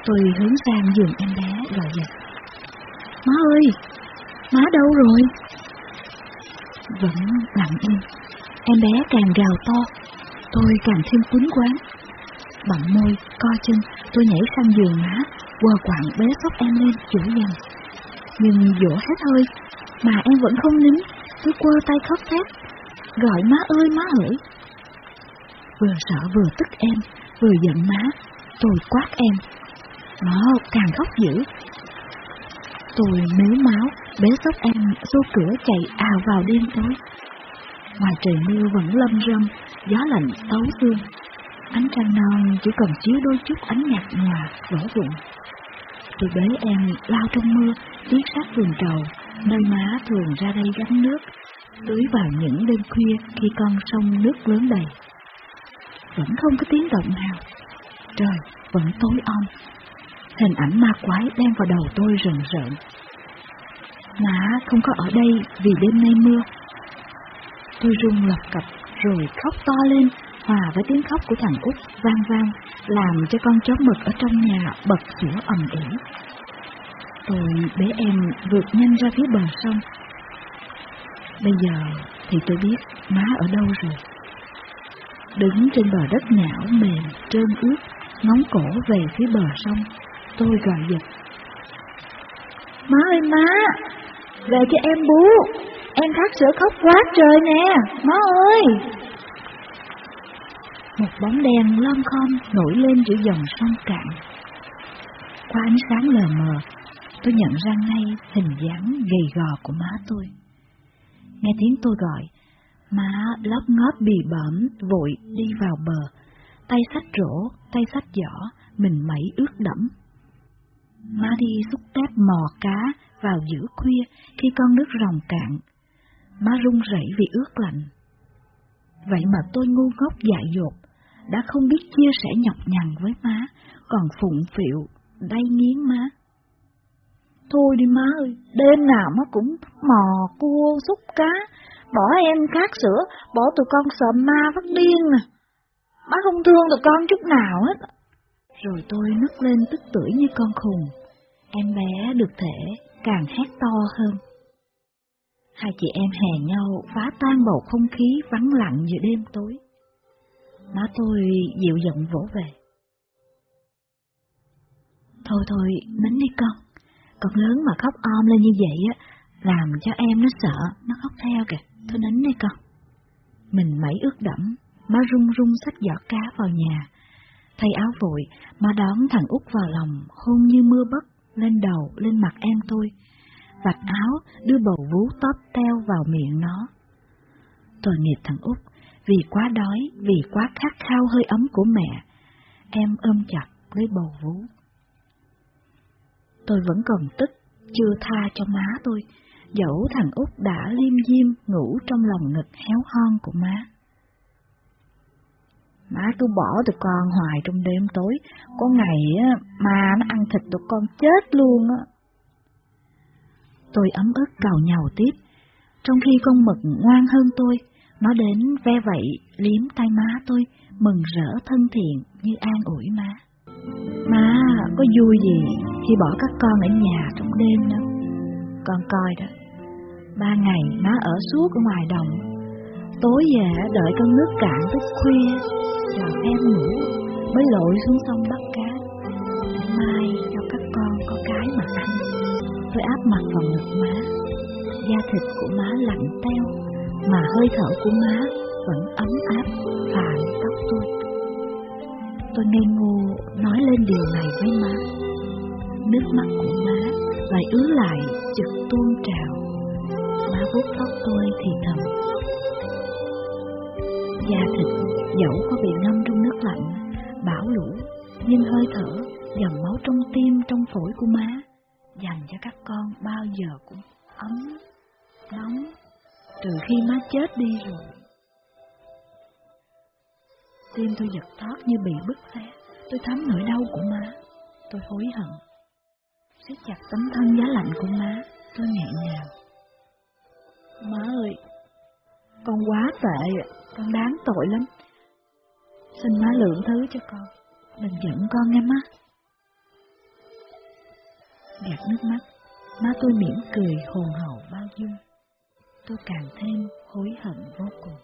Tôi hướng sang giường em bé gọi giật. Má ơi, má đâu rồi? Vẫn lặng im, em bé càng gào to, tôi càng thêm quýnh quán. Bằng môi, co chân, tôi nhảy sang giường má, quờ quạng bế sóc em lên, dỗ dần. Nhưng dỗ hết hơi, mà em vẫn không nín, cứ quơ tay khóc thét, gọi má ơi má hỡi. Vừa sợ vừa tức em, vừa giận má, tôi quát em. Nó càng khóc dữ. Tôi mếu máu, bế sóc em xô cửa chạy ào vào đêm tối. Ngoài trời mưa vẫn lâm râm, gió lạnh tấu xương. Ánh trăng non chỉ còn chiếu đôi chút ánh nhạt nhòa, vỡ vụn. Tôi bế em lao trong mưa, tiến sát vườn trầu, nơi má thường ra đây gánh nước, tưới vào những đêm khuya khi con sông nước lớn đầy. Vẫn không có tiếng động nào. Trời vẫn tối om. Hình ảnh ma quái đang vào đầu tôi rần rợn. Má không có ở đây vì đêm nay mưa. Tôi run lập cập rồi khóc to lên, hòa với tiếng khóc của thằng Út vang vang, làm cho con chó mực ở trong nhà bật sủa ầm ĩ. Tôi bế em vượt nhanh ra phía bờ sông. Bây giờ thì tôi biết má ở đâu rồi. Đứng trên bờ đất nhão mềm, trơn ướt, ngóng cổ về phía bờ sông, tôi gọi giật. Má ơi má, về cho em bú, em khát sữa khóc quá trời nè, má ơi. Một bóng đen lom khom nổi lên giữa dòng sông cạn. Qua ánh sáng lờ mờ, tôi nhận ra ngay hình dáng gầy gò của má tôi. Nghe tiếng tôi gọi, má lóp ngóp bì bẩm vội đi vào bờ, tay sách rổ, tay sách giỏ, mình mẩy ướt đẫm. Má đi xúc tép mò cá vào giữa khuya khi con nước ròng cạn. Má run rẩy vì ướt lạnh. Vậy mà tôi ngu ngốc dại dột, đã không biết chia sẻ nhọc nhằn với má, còn phụng phịu, đay nghiến má. Thôi đi má ơi, đêm nào má cũng mò cua xúc cá, bỏ em khát sữa, bỏ tụi con sợ ma phát điên nè. Má không thương tụi con chút nào hết. Rồi tôi nức lên tức tưởi như con khùng. Em bé được thể càng hét to hơn. Hai chị em hè nhau phá tan bầu không khí vắng lặng giữa đêm tối. Má tôi dịu giọng vỗ về. Thôi thôi, nín đi con. Con lớn mà khóc om lên như vậy á, làm cho em nó sợ, nó khóc theo kìa. Thôi nín đi con. Mình mẩy ướt đẫm, má run run xách giỏ cá vào nhà. Thay áo vội, má đón thằng út vào lòng, hôn như mưa bất, lên đầu, lên mặt em tôi. Vạch áo, đưa bầu vú tóp teo vào miệng nó. Tội nghiệp thằng út, vì quá đói, vì quá khát khao hơi ấm của mẹ, em ôm chặt lấy bầu vú. Tôi vẫn còn tức, chưa tha cho má tôi, dẫu thằng út đã liêm diêm ngủ trong lòng ngực héo hon của má. Má cứ bỏ tụi con hoài trong đêm tối, có ngày á, mà nó ăn thịt tụi con chết luôn á. Tôi ấm ức cào nhào tiếp, trong khi con mực ngoan hơn tôi, nó đến ve vậy liếm tay má tôi, mừng rỡ thân thiện như an ủi má. Má có vui gì khi bỏ các con ở nhà trong đêm đâu. Con coi đó, ba ngày má ở suốt ở ngoài đồng, tối về đợi con nước cạn tới khuya, chờ em ngủ mới lội xuống sông bắt cá. Mai cho các con có cái mà ăn. Tôi áp mặt vào ngực má, da thịt của má lạnh teo, mà hơi thở của má vẫn ấm áp và tóc tôi. Tôi ngây ngô nói lên điều này với má. Nước mắt của má lại ứ lại chực tuôn trào. Má vuốt tóc tôi thì thầm. Da thịt dẫu có bị ngâm trong nước lạnh, bão lũ, nhưng hơi thở, dòng máu trong tim, trong phổi của má dành cho các con bao giờ cũng ấm, nóng, từ khi má chết đi rồi. Tim tôi giật thót như bị bứt xé, tôi thấm nỗi đau của má, tôi hối hận. siết chặt tấm thân giá lạnh của má, tôi nghẹn ngào. Má ơi, con quá tệ, con đáng tội lắm. Xin má lượng thứ cho con, đừng giận con nghe má. Gạt nước mắt, má tôi mỉm cười hồn hậu bao dung. Tôi càng thêm hối hận vô cùng.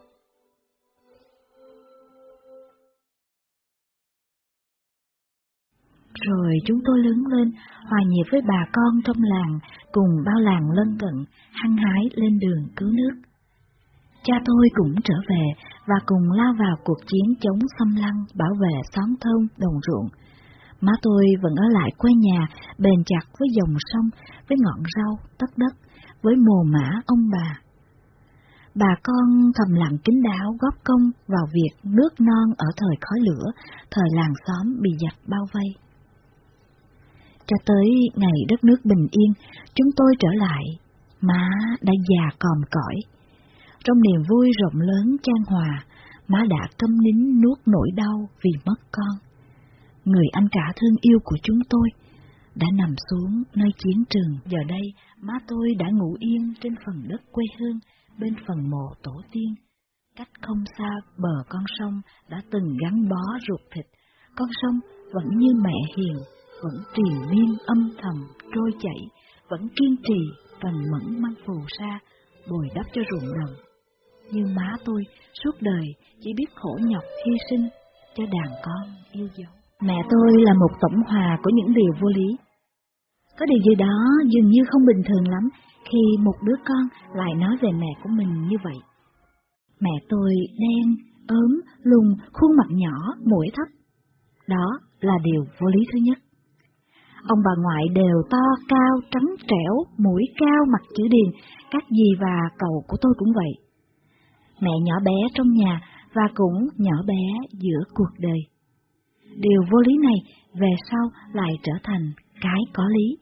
Rồi chúng tôi lớn lên, hòa nhịp với bà con trong làng, cùng bao làng lân cận, hăng hái lên đường cứu nước. Cha tôi cũng trở về và cùng lao vào cuộc chiến chống xâm lăng, bảo vệ xóm thôn, đồng ruộng. Má tôi vẫn ở lại quê nhà, bền chặt với dòng sông, với ngọn rau, tất đất, với mồ mã ông bà. Bà con thầm lặng kính đáo góp công vào việc nước non ở thời khói lửa, thời làng xóm bị giặc bao vây. Cho tới ngày đất nước bình yên, chúng tôi trở lại, má đã già còm cõi. Trong niềm vui rộng lớn chan hòa, má đã câm nín nuốt nỗi đau vì mất con. Người anh cả thương yêu của chúng tôi đã nằm xuống nơi chiến trường. Giờ đây, má tôi đã ngủ yên trên phần đất quê hương, bên phần mộ tổ tiên. Cách không xa bờ con sông đã từng gắn bó ruột thịt, con sông vẫn như mẹ hiền, vẫn triền miên âm thầm trôi chảy, vẫn kiên trì cần mẫn mang phù sa, bồi đắp cho ruộng đồng. Nhưng má tôi suốt đời chỉ biết khổ nhọc hy sinh cho đàn con yêu dấu. Mẹ tôi là một tổng hòa của những điều vô lý. Có điều gì đó dường như không bình thường lắm khi một đứa con lại nói về mẹ của mình như vậy. Mẹ tôi đen, ốm, lùn, khuôn mặt nhỏ, mũi thấp. Đó là điều vô lý thứ nhất. Ông bà ngoại đều to, cao, trắng trẻo, mũi cao, mặt chữ điền, các dì và cậu của tôi cũng vậy. Mẹ nhỏ bé trong nhà và cũng nhỏ bé giữa cuộc đời. Điều vô lý này về sau lại trở thành cái có lý.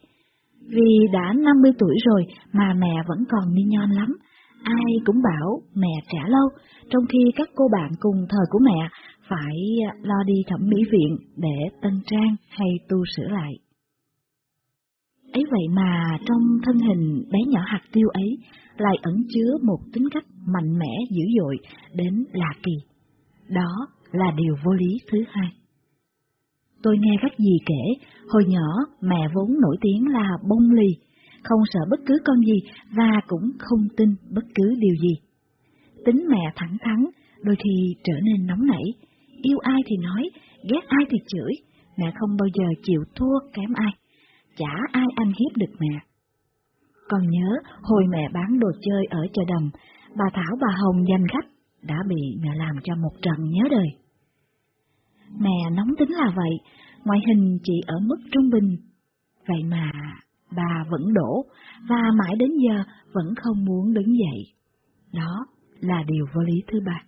Vì đã 50 tuổi rồi mà mẹ vẫn còn ni nhon lắm, ai cũng bảo mẹ trẻ lâu, trong khi các cô bạn cùng thời của mẹ phải lo đi thẩm mỹ viện để tân trang hay tu sửa lại. Ấy vậy mà trong thân hình bé nhỏ hạt tiêu ấy lại ẩn chứa một tính cách mạnh mẽ dữ dội đến lạ kỳ. Đó là điều vô lý thứ hai. Tôi nghe các dì kể, hồi nhỏ mẹ vốn nổi tiếng là bông lì, không sợ bất cứ con gì và cũng không tin bất cứ điều gì. Tính mẹ thẳng thắn, đôi khi trở nên nóng nảy, yêu ai thì nói, ghét ai thì chửi, mẹ không bao giờ chịu thua kém ai, chả ai ăn hiếp được mẹ. Còn nhớ hồi mẹ bán đồ chơi ở chợ đầm, bà Thảo bà Hồng danh khách, đã bị mẹ làm cho một trận nhớ đời. Mẹ nóng tính là vậy, ngoại hình chỉ ở mức trung bình. Vậy mà bà vẫn đổ, và mãi đến giờ vẫn không muốn đứng dậy. Đó là điều vô lý thứ ba.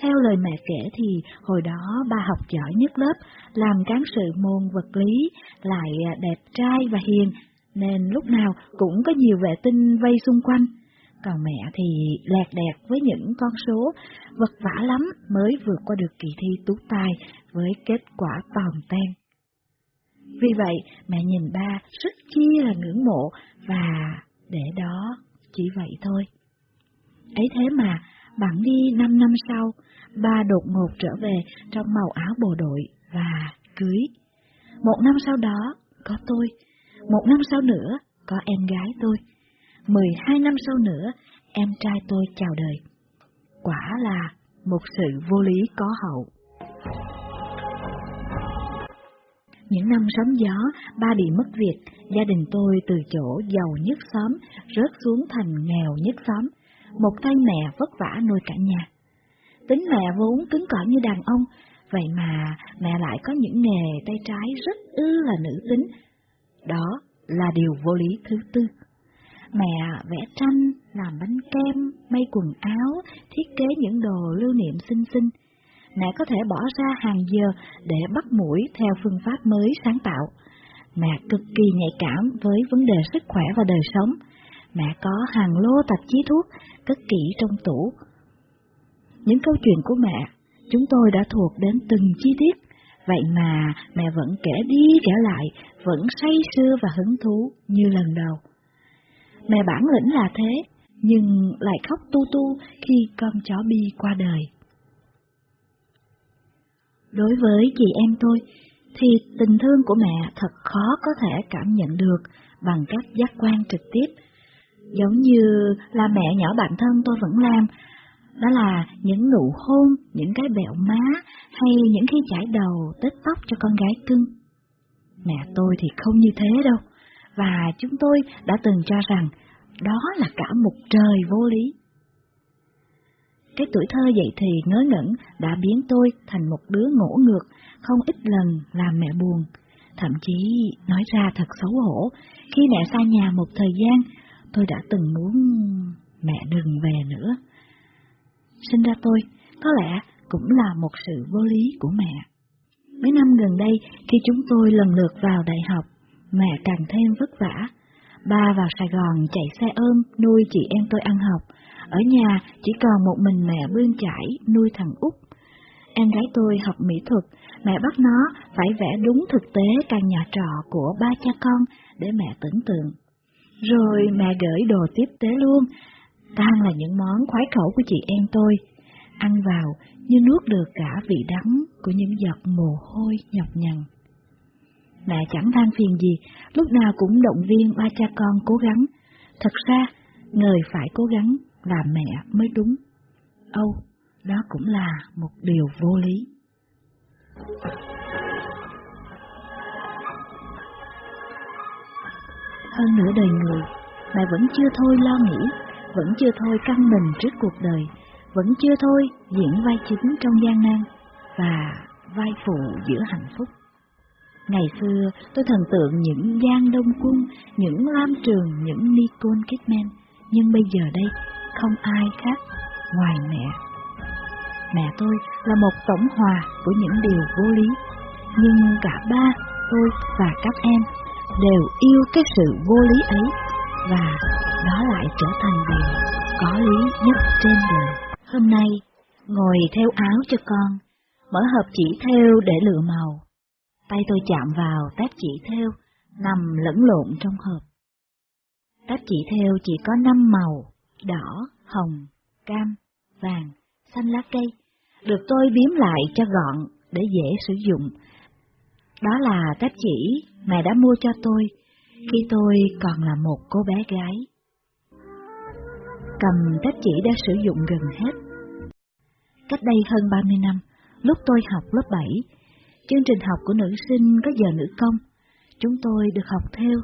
Theo lời mẹ kể thì hồi đó bà học giỏi nhất lớp, làm cán sự môn vật lý, lại đẹp trai và hiền, nên lúc nào cũng có nhiều vệ tinh vây xung quanh còn mẹ thì lẹt đẹt với những con số, vật vả lắm mới vượt qua được kỳ thi tú tài với kết quả toàn tan. Vì vậy, mẹ nhìn ba rất chi là ngưỡng mộ và để đó chỉ vậy thôi. Ấy thế mà, bạn đi 5 năm sau, ba đột ngột trở về trong màu áo bộ đội và cưới. Một năm sau đó, có tôi. Một năm sau nữa, có em gái tôi. 12 năm sau nữa, em trai tôi chào đời. Quả là một sự vô lý có hậu. Những năm sóng gió, ba bị mất việc, gia đình tôi từ chỗ giàu nhất xóm rớt xuống thành nghèo nhất xóm. Một tay mẹ vất vả nuôi cả nhà. Tính mẹ vốn cứng cỏi như đàn ông, vậy mà mẹ lại có những nghề tay trái rất ư là nữ tính. Đó là điều vô lý thứ tư. Mẹ vẽ tranh, làm bánh kem, may quần áo, thiết kế những đồ lưu niệm xinh xinh. Mẹ có thể bỏ ra hàng giờ để bắt mũi theo phương pháp mới sáng tạo. Mẹ cực kỳ nhạy cảm với vấn đề sức khỏe và đời sống. Mẹ có hàng lô tạp chí thuốc, cất kỹ trong tủ. Những câu chuyện của mẹ, chúng tôi đã thuộc đến từng chi tiết, vậy mà mẹ vẫn kể đi kể lại, vẫn say sưa và hứng thú như lần đầu. Mẹ bản lĩnh là thế, nhưng lại khóc tu tu khi con chó Bi qua đời. Đối với chị em tôi, thì tình thương của mẹ thật khó có thể cảm nhận được bằng các giác quan trực tiếp. Giống như là mẹ nhỏ bạn thân tôi vẫn làm, đó là những nụ hôn, những cái bẹo má hay những khi chải đầu, tết tóc cho con gái cưng. Mẹ tôi thì không như thế đâu, và chúng tôi đã từng cho rằng đó là cả một trời vô lý. Cái tuổi thơ dậy thì ngớ ngẩn đã biến tôi thành một đứa ngỗ ngược, không ít lần làm mẹ buồn. Thậm chí, nói ra thật xấu hổ, khi mẹ xa nhà một thời gian, tôi đã từng muốn mẹ đừng về nữa. Sinh ra tôi, có lẽ cũng là một sự vô lý của mẹ. Mấy năm gần đây, khi chúng tôi lần lượt vào đại học, mẹ càng thêm vất vả. Ba vào Sài Gòn chạy xe ôm nuôi chị em tôi ăn học, ở nhà chỉ còn một mình mẹ bươn chải nuôi thằng Út. Em gái tôi học mỹ thuật, mẹ bắt nó phải vẽ đúng thực tế căn nhà trọ của ba cha con để mẹ tưởng tượng. Rồi mẹ gửi đồ tiếp tế luôn, tan là những món khoái khẩu của chị em tôi, ăn vào như nuốt được cả vị đắng của những giọt mồ hôi nhọc nhằn. Mẹ chẳng than phiền gì, lúc nào cũng động viên ba cha con cố gắng. Thật ra, người phải cố gắng là mẹ mới đúng. Âu, đó cũng là một điều vô lý. Hơn nửa đời người, mẹ vẫn chưa thôi lo nghĩ, vẫn chưa thôi căng mình trước cuộc đời, vẫn chưa thôi diễn vai chính trong gian nan và vai phụ giữa hạnh phúc. Ngày xưa, tôi thần tượng những Giang Đông Quân, những Lam Trường, những Nicole Kidman, nhưng bây giờ đây, không ai khác ngoài mẹ. Mẹ tôi là một tổng hòa của những điều vô lý, nhưng cả ba, tôi và các em đều yêu cái sự vô lý ấy, và đó lại trở thành điều có lý nhất trên đời. Hôm nay, ngồi theo áo cho con, mở hộp chỉ theo để lựa màu. Tay tôi chạm vào tép chỉ theo, nằm lẫn lộn trong hộp. Tép chỉ theo chỉ có năm màu, đỏ, hồng, cam, vàng, xanh lá cây, được tôi biếm lại cho gọn để dễ sử dụng. Đó là tép chỉ mẹ đã mua cho tôi khi tôi còn là một cô bé gái. Cầm tép chỉ đã sử dụng gần hết. Cách đây hơn 30 năm, lúc tôi học lớp 7, chương trình học của nữ sinh có giờ nữ công, chúng tôi được học theo.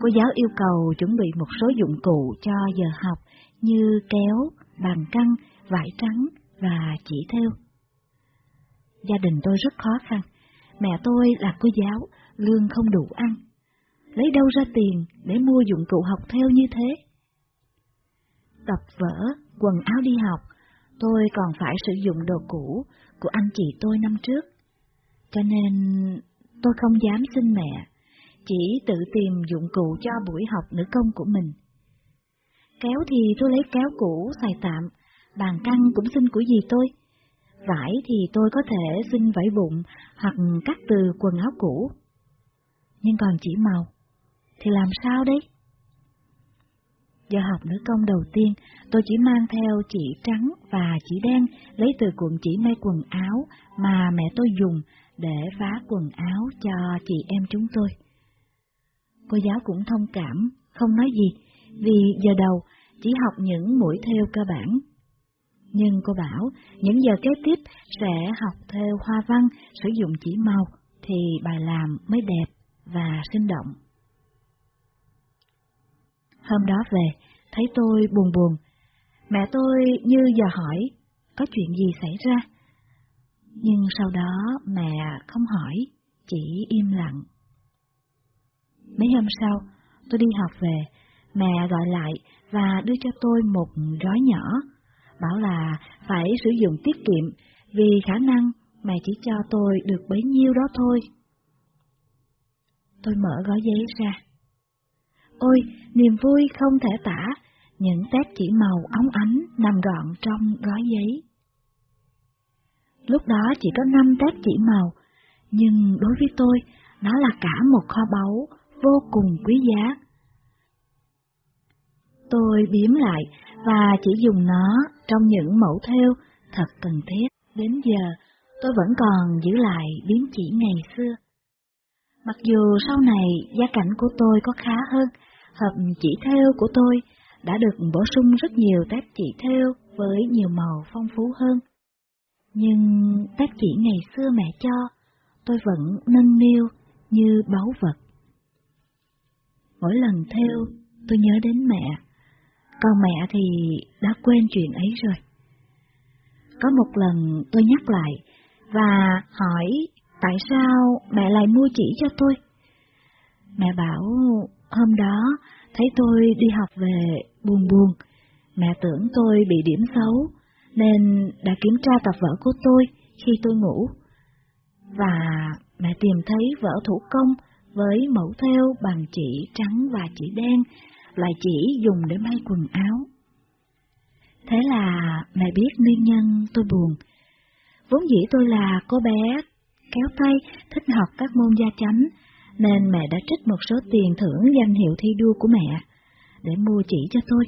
Cô giáo yêu cầu chuẩn bị một số dụng cụ cho giờ học như kéo, bàn căng, vải trắng và chỉ theo. Gia đình tôi rất khó khăn, mẹ tôi là cô giáo, lương không đủ ăn. Lấy đâu ra tiền để mua dụng cụ học theo như thế? Tập vở, quần áo đi học, tôi còn phải sử dụng đồ cũ của anh chị tôi năm trước. Cho nên tôi không dám xin mẹ, chỉ tự tìm dụng cụ cho buổi học nữ công của mình. Kéo thì tôi lấy kéo cũ xài tạm, bàn căng cũng xin của dì tôi. Vải thì tôi có thể xin vải bụng hoặc cắt từ quần áo cũ. Nhưng còn chỉ màu, thì làm sao đấy? Giờ học nữ công đầu tiên, tôi chỉ mang theo chỉ trắng và chỉ đen lấy từ cuộn chỉ may quần áo mà mẹ tôi dùng để vá quần áo cho chị em chúng tôi. Cô giáo cũng thông cảm, không nói gì, vì giờ đầu chỉ học những mũi theo cơ bản. Nhưng cô bảo, những giờ kế tiếp sẽ học theo hoa văn, sử dụng chỉ màu, thì bài làm mới đẹp và sinh động. Hôm đó về, thấy tôi buồn buồn. Mẹ tôi như giờ hỏi, có chuyện gì xảy ra? Nhưng sau đó mẹ không hỏi, chỉ im lặng. Mấy hôm sau, tôi đi học về, mẹ gọi lại và đưa cho tôi một gói nhỏ, bảo là phải sử dụng tiết kiệm vì khả năng mẹ chỉ cho tôi được bấy nhiêu đó thôi. Tôi mở gói giấy ra. Ôi, niềm vui không thể tả, những tép chỉ màu óng ánh nằm gọn trong gói giấy. Lúc đó chỉ có 5 tép chỉ màu, nhưng đối với tôi, nó là cả một kho báu vô cùng quý giá. Tôi biếm lại và chỉ dùng nó trong những mẫu theo thật cần thiết. Đến giờ, tôi vẫn còn giữ lại biếm chỉ ngày xưa. Mặc dù sau này gia cảnh của tôi có khá hơn, hộp chỉ theo của tôi đã được bổ sung rất nhiều tép chỉ theo với nhiều màu phong phú hơn. Nhưng tép chỉ ngày xưa mẹ cho, tôi vẫn nâng niu như báu vật. Mỗi lần theo, tôi nhớ đến mẹ, còn mẹ thì đã quên chuyện ấy rồi. Có một lần tôi nhắc lại và hỏi tại sao mẹ lại mua chỉ cho tôi. Mẹ bảo hôm đó thấy tôi đi học về buồn buồn, mẹ tưởng tôi bị điểm xấu nên đã kiểm tra tập vở của tôi khi tôi ngủ. Và mẹ tìm thấy vở thủ công với mẫu theo bằng chỉ trắng và chỉ đen, loại chỉ dùng để may quần áo. Thế là mẹ biết nguyên nhân tôi buồn. Vốn dĩ tôi là cô bé kéo tay thích học các môn gia chánh, nên mẹ đã trích một số tiền thưởng danh hiệu thi đua của mẹ để mua chỉ cho tôi.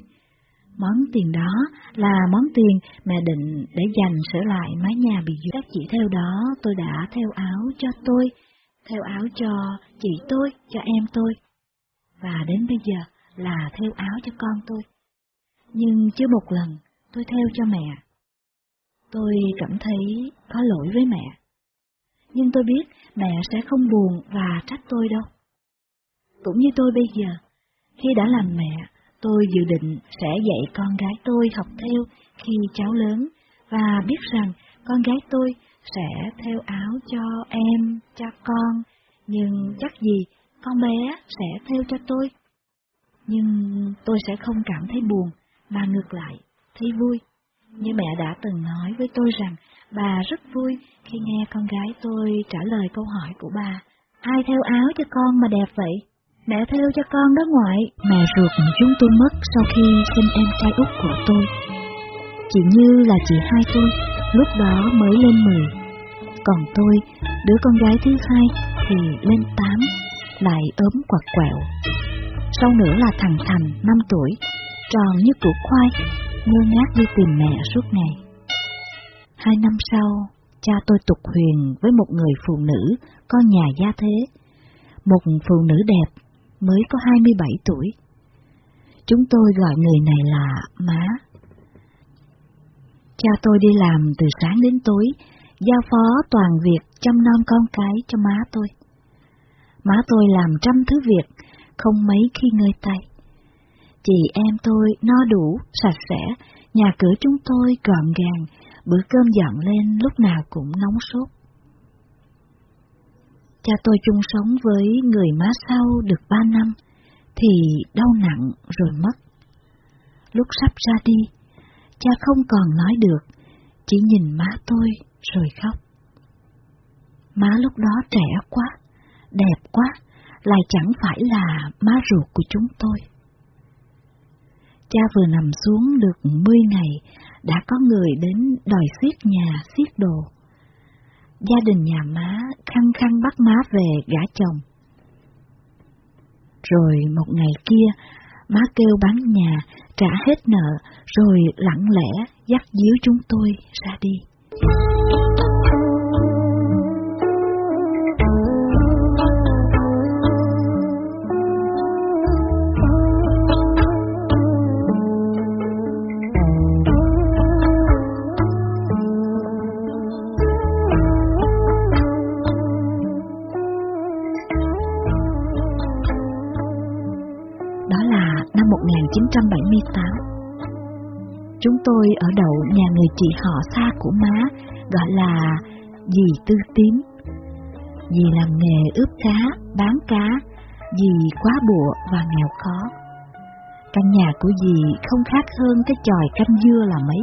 Món tiền đó là món tiền mẹ định để dành sửa lại mái nhà bị duyệt. Các chị theo đó tôi đã theo áo cho tôi, theo áo cho chị tôi, cho em tôi. Và đến bây giờ là theo áo cho con tôi. Nhưng chưa một lần tôi theo cho mẹ. Tôi cảm thấy có lỗi với mẹ. Nhưng tôi biết mẹ sẽ không buồn và trách tôi đâu. Cũng như tôi bây giờ, khi đã làm mẹ, tôi dự định sẽ dạy con gái tôi học theo khi cháu lớn và biết rằng con gái tôi sẽ theo áo cho em, cho con, nhưng chắc gì con bé sẽ theo cho tôi. Nhưng tôi sẽ không cảm thấy buồn, mà ngược lại, thấy vui. Như mẹ đã từng nói với tôi rằng bà rất vui khi nghe con gái tôi trả lời câu hỏi của bà. Ai theo áo cho con mà đẹp vậy? Mẹ theo cho con đó ngoại. Mẹ ruột chúng tôi mất sau khi sinh em trai út của tôi. Chị Như là chị hai tôi, lúc đó mới lên 10. Còn tôi, đứa con gái thứ hai thì lên 8, lại ốm quạt quẹo. Sau nữa là thằng Thành, 5 tuổi, tròn như củ khoai, ngơ ngác đi tìm mẹ suốt ngày. Hai năm sau, cha tôi tục huyền với một người phụ nữ có nhà gia thế, một phụ nữ đẹp, mới có 27 tuổi. Chúng tôi gọi người này là má. Cha tôi đi làm từ sáng đến tối, giao phó toàn việc chăm nom con cái cho má tôi. Má tôi làm trăm thứ việc, không mấy khi ngơi tay. Chị em tôi no đủ, sạch sẽ, nhà cửa chúng tôi gọn gàng, bữa cơm dọn lên lúc nào cũng nóng sốt. Cha tôi chung sống với người má sau được ba năm, thì đau nặng rồi mất. Lúc sắp ra đi, cha không còn nói được, chỉ nhìn má tôi rồi khóc. Má lúc đó trẻ quá, đẹp quá, lại chẳng phải là má ruột của chúng tôi. Cha vừa nằm xuống được 10 ngày, đã có người đến đòi xiết nhà, xiết đồ. Gia đình nhà má khăng khăng bắt má về gả chồng. Rồi một ngày kia, má kêu bán nhà, trả hết nợ, rồi lặng lẽ dắt díu chúng tôi ra đi. 1978. Chúng tôi ở đậu nhà người chị họ xa của má, gọi là dì Tư Tím. Dì làm nghề ướp cá, bán cá, dì quá bụa và nghèo khó. Căn nhà của dì không khác hơn cái chòi canh dưa là mấy,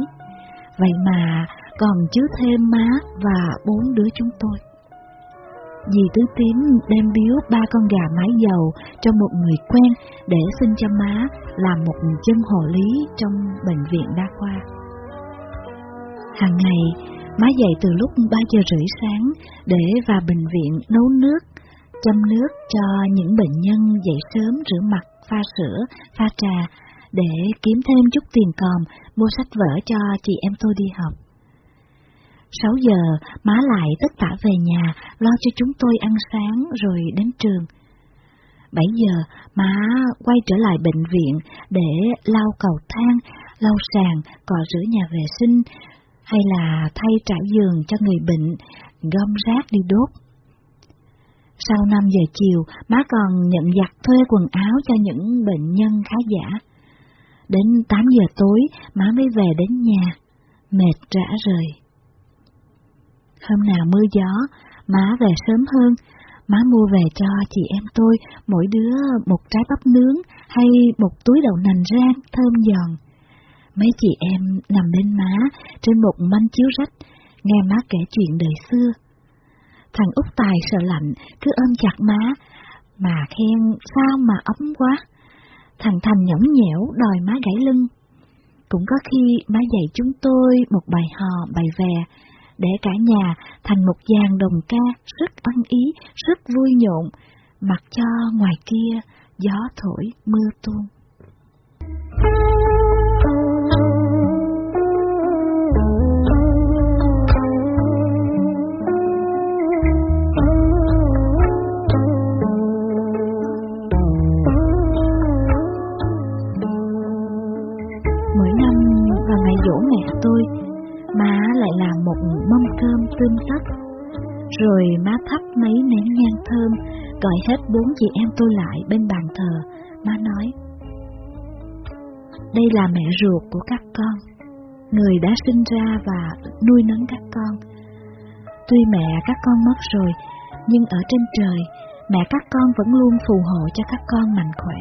vậy mà còn chứa thêm má và bốn đứa chúng tôi. Dì Tứ Tím đem biếu ba con gà mái dầu cho một người quen để xin cho má làm một chân hộ lý trong bệnh viện đa khoa. Hàng ngày, má dậy từ lúc 3 giờ rưỡi sáng để vào bệnh viện nấu nước, châm nước cho những bệnh nhân dậy sớm rửa mặt, pha sữa, pha trà để kiếm thêm chút tiền còm mua sách vở cho chị em tôi đi học. 6 giờ, má lại tất cả về nhà, lo cho chúng tôi ăn sáng rồi đến trường. 7 giờ, má quay trở lại bệnh viện để lau cầu thang, lau sàn, cọ rửa nhà vệ sinh, hay là thay trải giường cho người bệnh, gom rác đi đốt. Sau 5 giờ chiều, má còn nhận giặt thuê quần áo cho những bệnh nhân khá giả. Đến 8 giờ tối, má mới về đến nhà, mệt rã rời. Hôm nào mưa gió, má về sớm hơn, má mua về cho chị em tôi mỗi đứa một trái bắp nướng hay một túi đậu nành rang thơm giòn. Mấy chị em nằm bên má trên một manh chiếu rách, nghe má kể chuyện đời xưa. Thằng Út Tài sợ lạnh, cứ ôm chặt má, mà khen sao mà ấm quá. Thằng Thành nhõng nhẽo đòi má gãy lưng. Cũng có khi má dạy chúng tôi một bài hò, bài vè, để cả nhà thành một dàn đồng ca rất ăn ý, rất vui nhộn, mặc cho ngoài kia gió thổi mưa tuôn. Mỗi năm vào ngày dỗ mẹ tôi, lại làm một mâm cơm tươm tất. Rồi má thắp mấy nén nhang thơm, gọi hết bốn chị em tôi lại bên bàn thờ, má nói. Đây là mẹ ruột của các con, người đã sinh ra và nuôi nấng các con. Tuy mẹ các con mất rồi, nhưng ở trên trời, mẹ các con vẫn luôn phù hộ cho các con mạnh khỏe.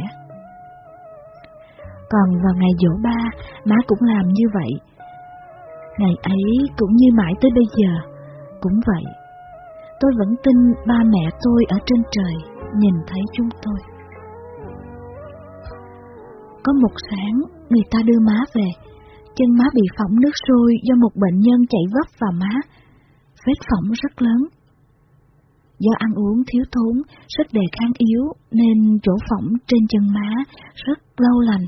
Còn vào ngày dỗ ba, má cũng làm như vậy. Ngày ấy cũng như mãi tới bây giờ, cũng vậy. Tôi vẫn tin ba mẹ tôi ở trên trời nhìn thấy chúng tôi. Có một sáng, người ta đưa má về, chân má bị phỏng nước sôi do một bệnh nhân chạy vấp vào má, vết phỏng rất lớn. Do ăn uống thiếu thốn, sức đề kháng yếu nên chỗ phỏng trên chân má rất lâu lành,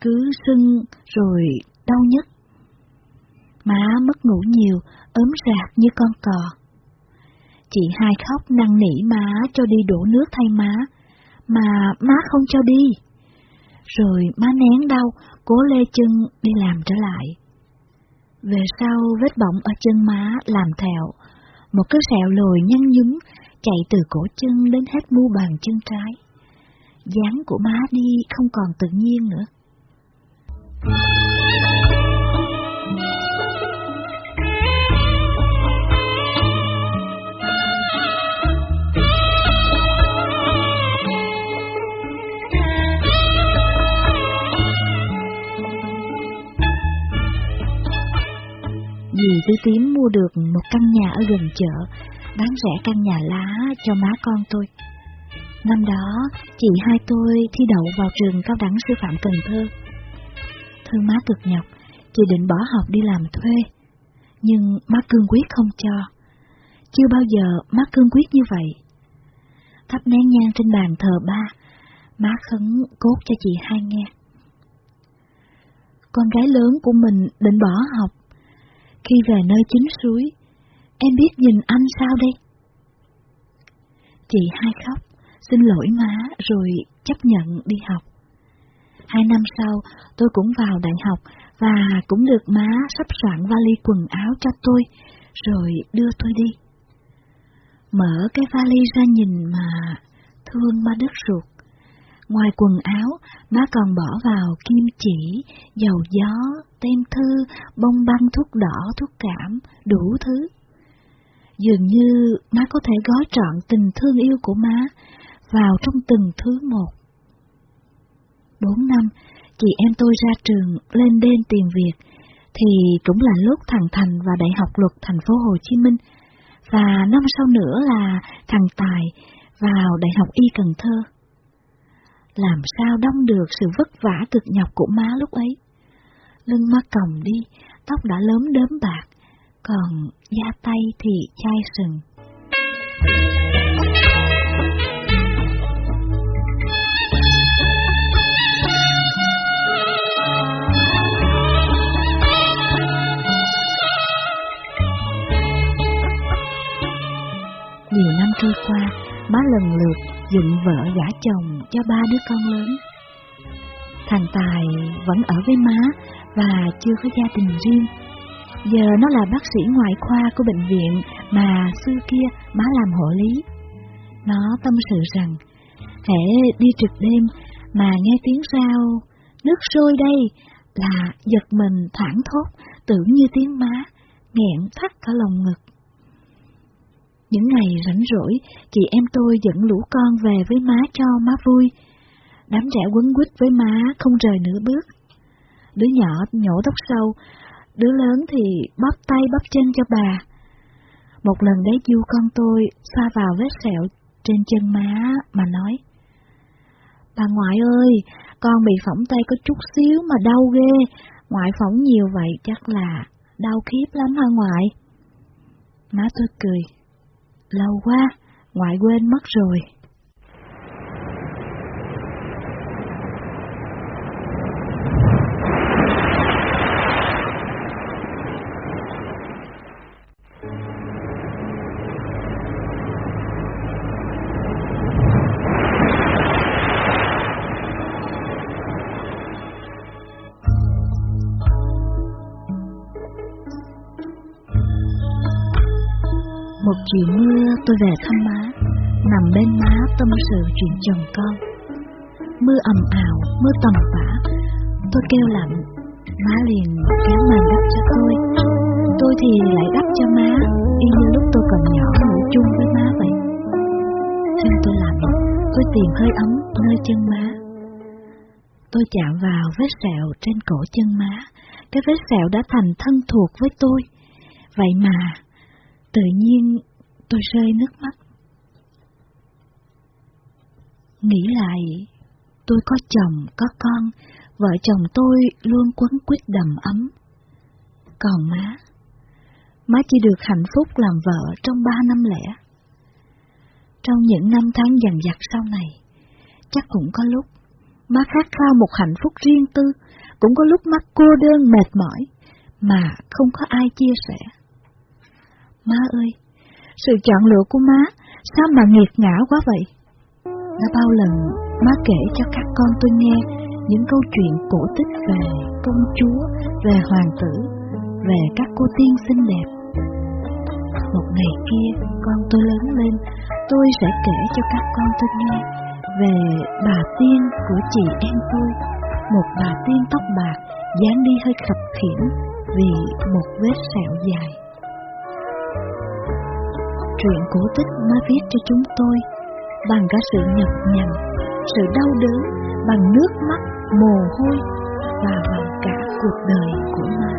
cứ sưng rồi đau nhất Má mất ngủ nhiều, ốm rạc như con cò. Chị hai khóc năn nỉ má cho đi đổ nước thay má, mà má không cho đi. Rồi má nén đau, cố lê chân đi làm trở lại. Về sau vết bỏng ở chân má làm thẹo, một cái sẹo lồi nhăn nhúm chạy từ cổ chân đến hết mu bàn chân trái. dáng của má đi không còn tự nhiên nữa. Tư Tím mua được một căn nhà ở gần chợ, bán rẻ căn nhà lá cho má con tôi. Năm đó, chị hai tôi thi đậu vào trường cao đẳng sư phạm Cần Thơ. Thương má cực nhọc, chị định bỏ học đi làm thuê. Nhưng má cương quyết không cho. Chưa bao giờ má cương quyết như vậy. Thắp nén nhang trên bàn thờ ba, má khấn cốt cho chị hai nghe. Con gái lớn của mình định bỏ học. Khi về nơi chính suối, em biết nhìn anh sao đây? Chị hai khóc, xin lỗi má rồi chấp nhận đi học. Hai năm sau, tôi cũng vào đại học và cũng được má sắp soạn vali quần áo cho tôi, rồi đưa tôi đi. Mở cái vali ra nhìn mà thương ba đất ruột. Ngoài quần áo, má còn bỏ vào kim chỉ, dầu gió, tem thư, bông băng thuốc đỏ, thuốc cảm, đủ thứ. Dường như má có thể gói trọn tình thương yêu của má vào trong từng thứ một. Bốn năm, chị em tôi ra trường lên đêm tìm việc, thì cũng là lúc thằng Thành vào Đại học Luật thành phố Hồ Chí Minh, và năm sau nữa là thằng Tài vào Đại học Y Cần Thơ. Làm sao đong được sự vất vả cực nhọc của má lúc ấy? Lưng má còng đi, tóc đã lớn đớm bạc, còn da tay thì chai sừng. Nhiều năm trôi qua, má lần lượt dựng vợ gả chồng cho ba đứa con lớn. Thằng Tài vẫn ở với má và chưa có gia đình riêng. Giờ nó là bác sĩ ngoại khoa của bệnh viện mà xưa kia má làm hộ lý. Nó tâm sự rằng, hễ đi trực đêm mà nghe tiếng sao, nước sôi đây, là giật mình thẳng thốt, tưởng như tiếng má, nghẹn thắt cả lòng ngực. Những ngày rảnh rỗi, chị em tôi dẫn lũ con về với má cho má vui. Đám trẻ quấn quýt với má không rời nửa bước. Đứa nhỏ nhổ tóc sâu, đứa lớn thì bóp tay bóp chân cho bà. Một lần đấy du con tôi xoa vào vết sẹo trên chân má mà nói. Bà ngoại ơi, con bị phỏng tay có chút xíu mà đau ghê, ngoại phỏng nhiều vậy chắc là đau khiếp lắm hả ngoại? Má tôi cười. Lâu quá, ngoại quên mất rồi. Tôi về thăm má, nằm bên má tâm sự chuyện chồng con. Mưa ầm ào, mưa tầm vã, tôi kêu lạnh, má liền kéo màn đắp cho tôi. Tôi thì lại đắp cho má, y như lúc tôi còn nhỏ ngủ chung với má vậy. Thân tôi lạnh, tôi tìm hơi ấm nơi chân má. Tôi chạm vào vết sẹo trên cổ chân má, cái vết sẹo đã thành thân thuộc với tôi. Vậy mà, tự nhiên tôi rơi nước mắt. Nghĩ lại, tôi có chồng, có con, vợ chồng tôi luôn quấn quýt đầm ấm. Còn má, má chỉ được hạnh phúc làm vợ trong ba năm lẻ. Trong những năm tháng dằn dặt sau này, chắc cũng có lúc má khát khao một hạnh phúc riêng tư, cũng có lúc mắt cô đơn mệt mỏi, mà không có ai chia sẻ. Má ơi, sự chọn lựa của má sao mà nghiệt ngã quá vậy? Đã bao lần má kể cho các con tôi nghe những câu chuyện cổ tích về công chúa, về hoàng tử, về các cô tiên xinh đẹp. Một ngày kia, con tôi lớn lên, tôi sẽ kể cho các con tôi nghe về bà tiên của chị em tôi, một bà tiên tóc bạc, dáng đi hơi khập khiễng vì một vết sẹo dài truyện cổ tích má viết cho chúng tôi bằng cả sự nhọc nhằn, sự đau đớn, bằng nước mắt, mồ hôi và bằng cả cuộc đời của má.